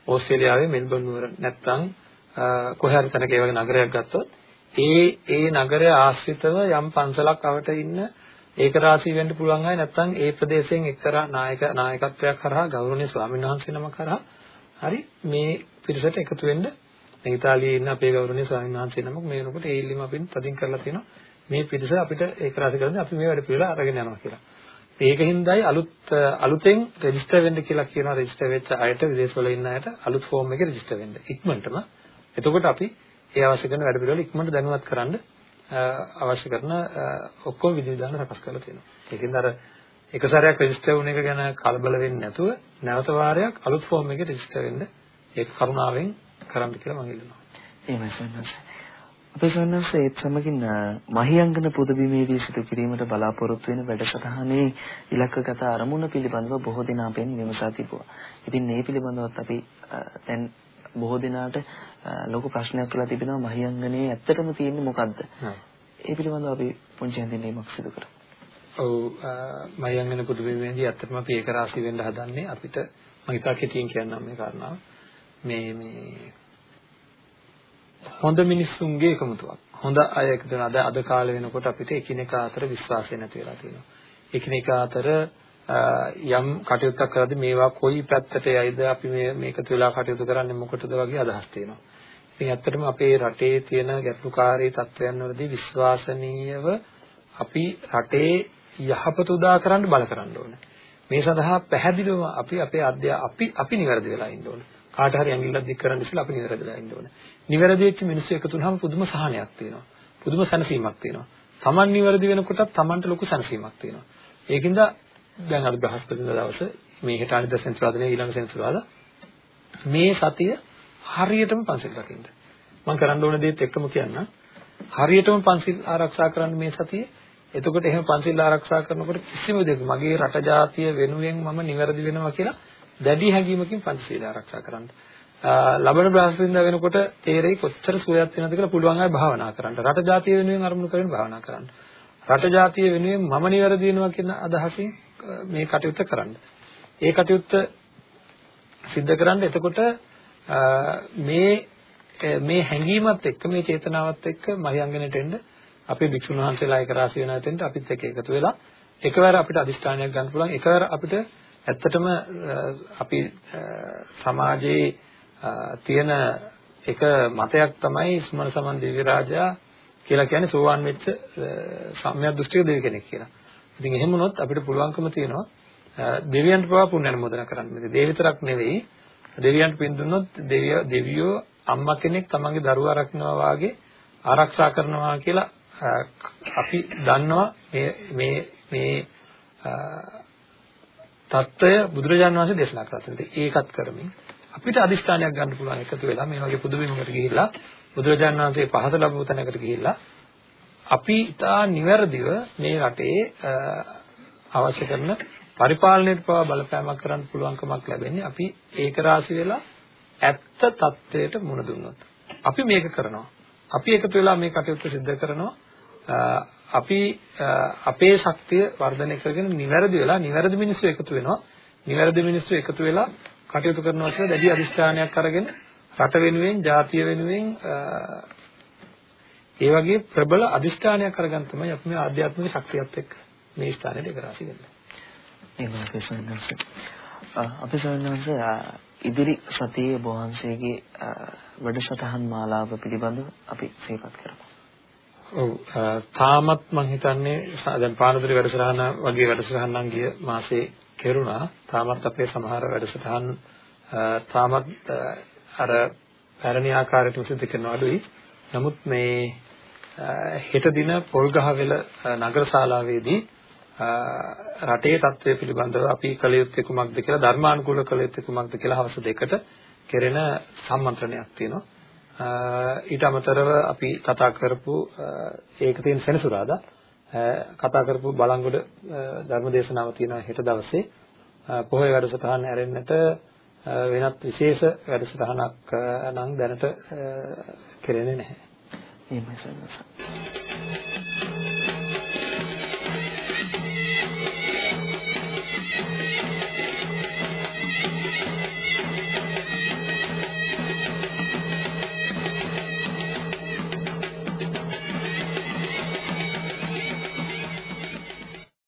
ඕස්ට්‍රේලියාවේ මෙල්බන් නුවර නැත්නම් කොහේ හරි තැනක ඒ වගේ නගරයක් ගත්තොත් ඒ ඒ නගරය ආශ්‍රිතව යම් පන්සලක් අවට ඉන්න ඒක රාශී වෙන්න පුළුවන් අය නැත්නම් ඒ ප්‍රදේශයෙන් එක්තරා නායක නායකත්වයක් කරා ගෞරවනීය ස්වාමීන් වහන්සේ නමක් කරා හරි මේ පිරිසට එකතු වෙන්න දැන් ඉතාලියේ ඉන්න අපේ ගෞරවනීය ස්වාමීන් වහන්සේ නමක් මේ වෙනකොට ඒ ඉල්ලීම අපින් තදින් කරලා තියෙනවා මේ පිරිස අපිට ඒක රාශි කරන්නේ අපි මේ වැඩ පිළිවෙල අරගෙන යනවා කියලා. ඒකින්දයි අලුත් අලුතෙන් රෙජිස්ටර් වෙන්න කියලා කියනවා රෙජිස්ටර් වෙච්ච අයට විදේශවල ඉන්න අයට අලුත් ෆෝම් එකේ රෙජිස්ටර් වෙන්න. ඉක්මනටම. එතකොට අපි ඒ අවශ්‍ය කරන වැඩ පිළිවෙල ඉක්මනට දැනුවත් කරන්න අවශ්‍ය කරන ඔක්කොම විධිවිධාන සකස් කරලා තියෙනවා. ඒකින්ද අර එක සැරයක් රෙජිස්ටර් වුණ එක ගැන කලබල වෙන්නේ නැතුව නැවත වාරයක් අලුත් ෆෝම් එකේ රෙජිස්ටර් වෙන්න ඒක කරුණාවෙන් කරන්න කියලා මම ඉල්ලනවා.
එහෙමයි සන්නස්. අපේ සන්නස් ඒත් සමගින් මහියංගන පුදබිමේදී සිදු කිරීමට බලාපොරොත්තු වෙන වැඩසටහනේ ඉලක්කගත අරමුණ පිළිබඳව බොහෝ දෙනා අපෙන් විමසා තිබුවා. ඉතින් මේ පිළිබඳවත් අපි දැන් බොහෝ දෙනාට ලොකු ප්‍රශ්නයක් කියලා තිබෙනවා මහියංගනේ ඇත්තටම තියෙන්නේ මොකද්ද? ඒ පිළිබඳව අපි පුංචි හැඳින්වීමක් සිදු කරමු.
ඔව් මහියංගන පුදබිමේදී ඇත්තටම අපි ඒක රාශී වෙන්න හදන්නේ අපිට මම හිතා කෙටියෙන් කියන්නම් මේ කාරණාව. මේ මේ හොඳ මිනිස්සුන්ගේ එකමුතුවක්. හොඳ අය එකතු වෙන අද අද කාලේ වෙනකොට අපිට එකිනෙකා අතර විශ්වාසය නැති වෙලා තියෙනවා. එකිනෙකා අතර යම් කටයුත්තක් කරද්දී මේවා කොයි පැත්තට යයිද අපි මේ මේකතු වෙලා කටයුතු කරන්නේ මොකටද වගේ අදහස් තියෙනවා. ඉතින් ඇත්තටම අපේ රටේ තියෙන ගැටලුකාරී තත්ත්වයන් වලදී විශ්වාසනීයව අපි රටේ යහපත උදා කරන්න බල කරන්න ඕනේ. මේ සඳහා පැහැදිලිවම අපි අපේ අධ්‍යා අපි අපි නිවැරදි වෙලා ඉන්න ඕනේ. කාට හරි ඇඟිල්ලක් දික් කරන්න ඉස්සෙල්ලා අපි නිවැරදිලා ඉන්න ඕනේ. නිවැරදි වෙච්ච මිනිස්සු එකතු වුනහම පුදුම සහනයක් තියෙනවා. පුදුම සැනසීමක් තියෙනවා. Taman නිවැරදි වෙනකොටත් Tamanට ලොකු සැනසීමක් තියෙනවා. ඒකින්ද දැන් අද බ්‍රහස්පතින්දා දවසේ මේ හෙට අනිත් සෙන්සුරාදා ඊළඟ සෙන්සුරාදා මේ සතිය හරියටම පන්සිල් රකින්න. මම කරන්න ඕන දේත් එක්කම කියන්නම්. හරියටම පන්සිල් ආරක්ෂා කරන්න මේ සතියේ එතකොට එහෙම පන්සිල් ආරක්ෂා කරනකොට කිසිම දෙයක් මගේ රට ජාතිය වෙනුවෙන් මම නිවැරදි වෙනවා කියලා දැඩි හැඟීමකින් පංචශීලය ආරක්ෂා කරන්න. ලබන බ්‍රහස්පතින්දා වෙනකොට තේරෙයි කොච්චර සුවයක් වෙනවද කියලා පුළුවන් අය භාවනා කරන්න. රට ජාතිය වෙනුවෙන් අරමුණු කරගෙන භාවනා කරන්න. රට ජාතිය වෙනුවෙන් මම නිවැරදි වෙනවා කියන අදහසින් මේ කටයුත්ත කරන්න. ඒ කටයුත්ත සිද්ධ කරන්න එතකොට මේ මේ හැඟීමත් එක්ක මේ චේතනාවත් එක්ක මහියංගනට එන්න අපේ භික්ෂුන් වහන්සේලා එක රාශි වෙන තැනට අපිත් එක්ක එකතු වෙලා එකවර අපිට අදිෂ්ඨානයක් ගන්න පුළුවන් එකවර අපිට ඇත්තටම අපි සමාජයේ තියෙන එක මතයක් තමයි සුමන සමන් දිව්‍ය රාජා කියලා කියන්නේ සෝවාන් වෙච්ච සම්‍යක් දෘෂ්ටික දෙවි කෙනෙක් කියලා. ඉතින් එහෙම වුණොත් අපිට පුළුවන්කම තියෙනවා දෙවියන්ට පවා පුණ්‍ය අනුමෝදනා කරන්න. මේක දෙව විතරක් නෙවෙයි දෙවියන්ට පින් දුන්නොත් දෙවියෝ දෙවියෝ අම්මා කෙනෙක් තමන්ගේ දරුවා රකින්නවා වාගේ ආරක්ෂා කරනවා කියලා අපි දන්නවා මේ මේ මේ தত্ত্বය බුදුරජාණන් වහන්සේ දේශනා කරා. ඒකත් කරමින් අපිට අදිස්ථානයක් ගන්න පුළුවන් එකතු වෙලා මේ වගේ පුදුමයකට ගිහිල්ලා බුදුරජාණන් වහන්සේ පහත ලැබුව තැනකට ගිහිල්ලා අපි ඉතා නිවැරදිව මේ රටේ අවශ්‍ය කරන පරිපාලනයට පවා බලපෑමක් කරන්න පුළුවන්කමක් ලැබෙන්නේ අපි ඒක රාශි වෙලා ඇත්ත తත්වයට මුණ දුන්නොත්. අපි මේක කරනවා. අපි එකතු වෙලා මේ කටයුතු සිදු කරනවා. අපි අපේ ශක්තිය වර්ධනය කරගෙන නිවැරදි වෙලා නිවැරදි මිනිස්සු එකතු වෙනවා. නිවැරදි මිනිස්සු එකතු වෙලා කටයුතු කරනවා කියලා දැඩි අදිෂ්ඨානයක් අරගෙන රට වෙනුවෙන්, ජාතිය වෙනුවෙන්, ඒ වගේ ප්‍රබල අදිෂ්ඨානයක් අරගෙන තමයි අපි මේ ආධ්‍යාත්මික ශක්තියත් එක්ක මේ ස්ථානෙට එක රාශි වෙන්නේ.
එහෙමයි අපේ සයන්වංශ. අපේ සයන්වංශ ඉදිරි සතියේ බෝවන්සේගේ වැඩසටහන් මාලාව පිළිබඳව අපි සිහිපත් කරමු.
ඔව් තාමත් මම හිතන්නේ දැන් පානදුරි වැඩසටහන වගේ වැඩසටහන් නම් ගිය මාසේ කෙරුණා. තාමත් අපේ සමහර වැඩසටහන් තාමත් අර පැරණි ආකාරයට සිදු කරන අඩුයි. නමුත් මේ හෙට දින පොල්ගහවෙල නගර ශාලාවේදී රටේ තත්ත්වය පිළිබඳව අපි කළ යුත්තේ කුමක්ද කියලා ධර්මානුකූල කළ යුත්තේ කුමක්ද කියලා හවස දෙකට කෙරෙන සම්මන්ත්‍රණයක් තියෙනවා. ඊට අමතරව අපි කතා කරපු ඒක තියෙන සෙනසුරාදා කතා කරපු බලංගොඩ ධර්මදේශනාව තියෙනවා හෙට දවසේ පොහොය වැඩසටහන ඇරෙන්නට වෙනත් විශේෂ වැඩසටහනක් නම් දැනට කෙරෙන්නේ නැහැ.
එහෙමයි සර්.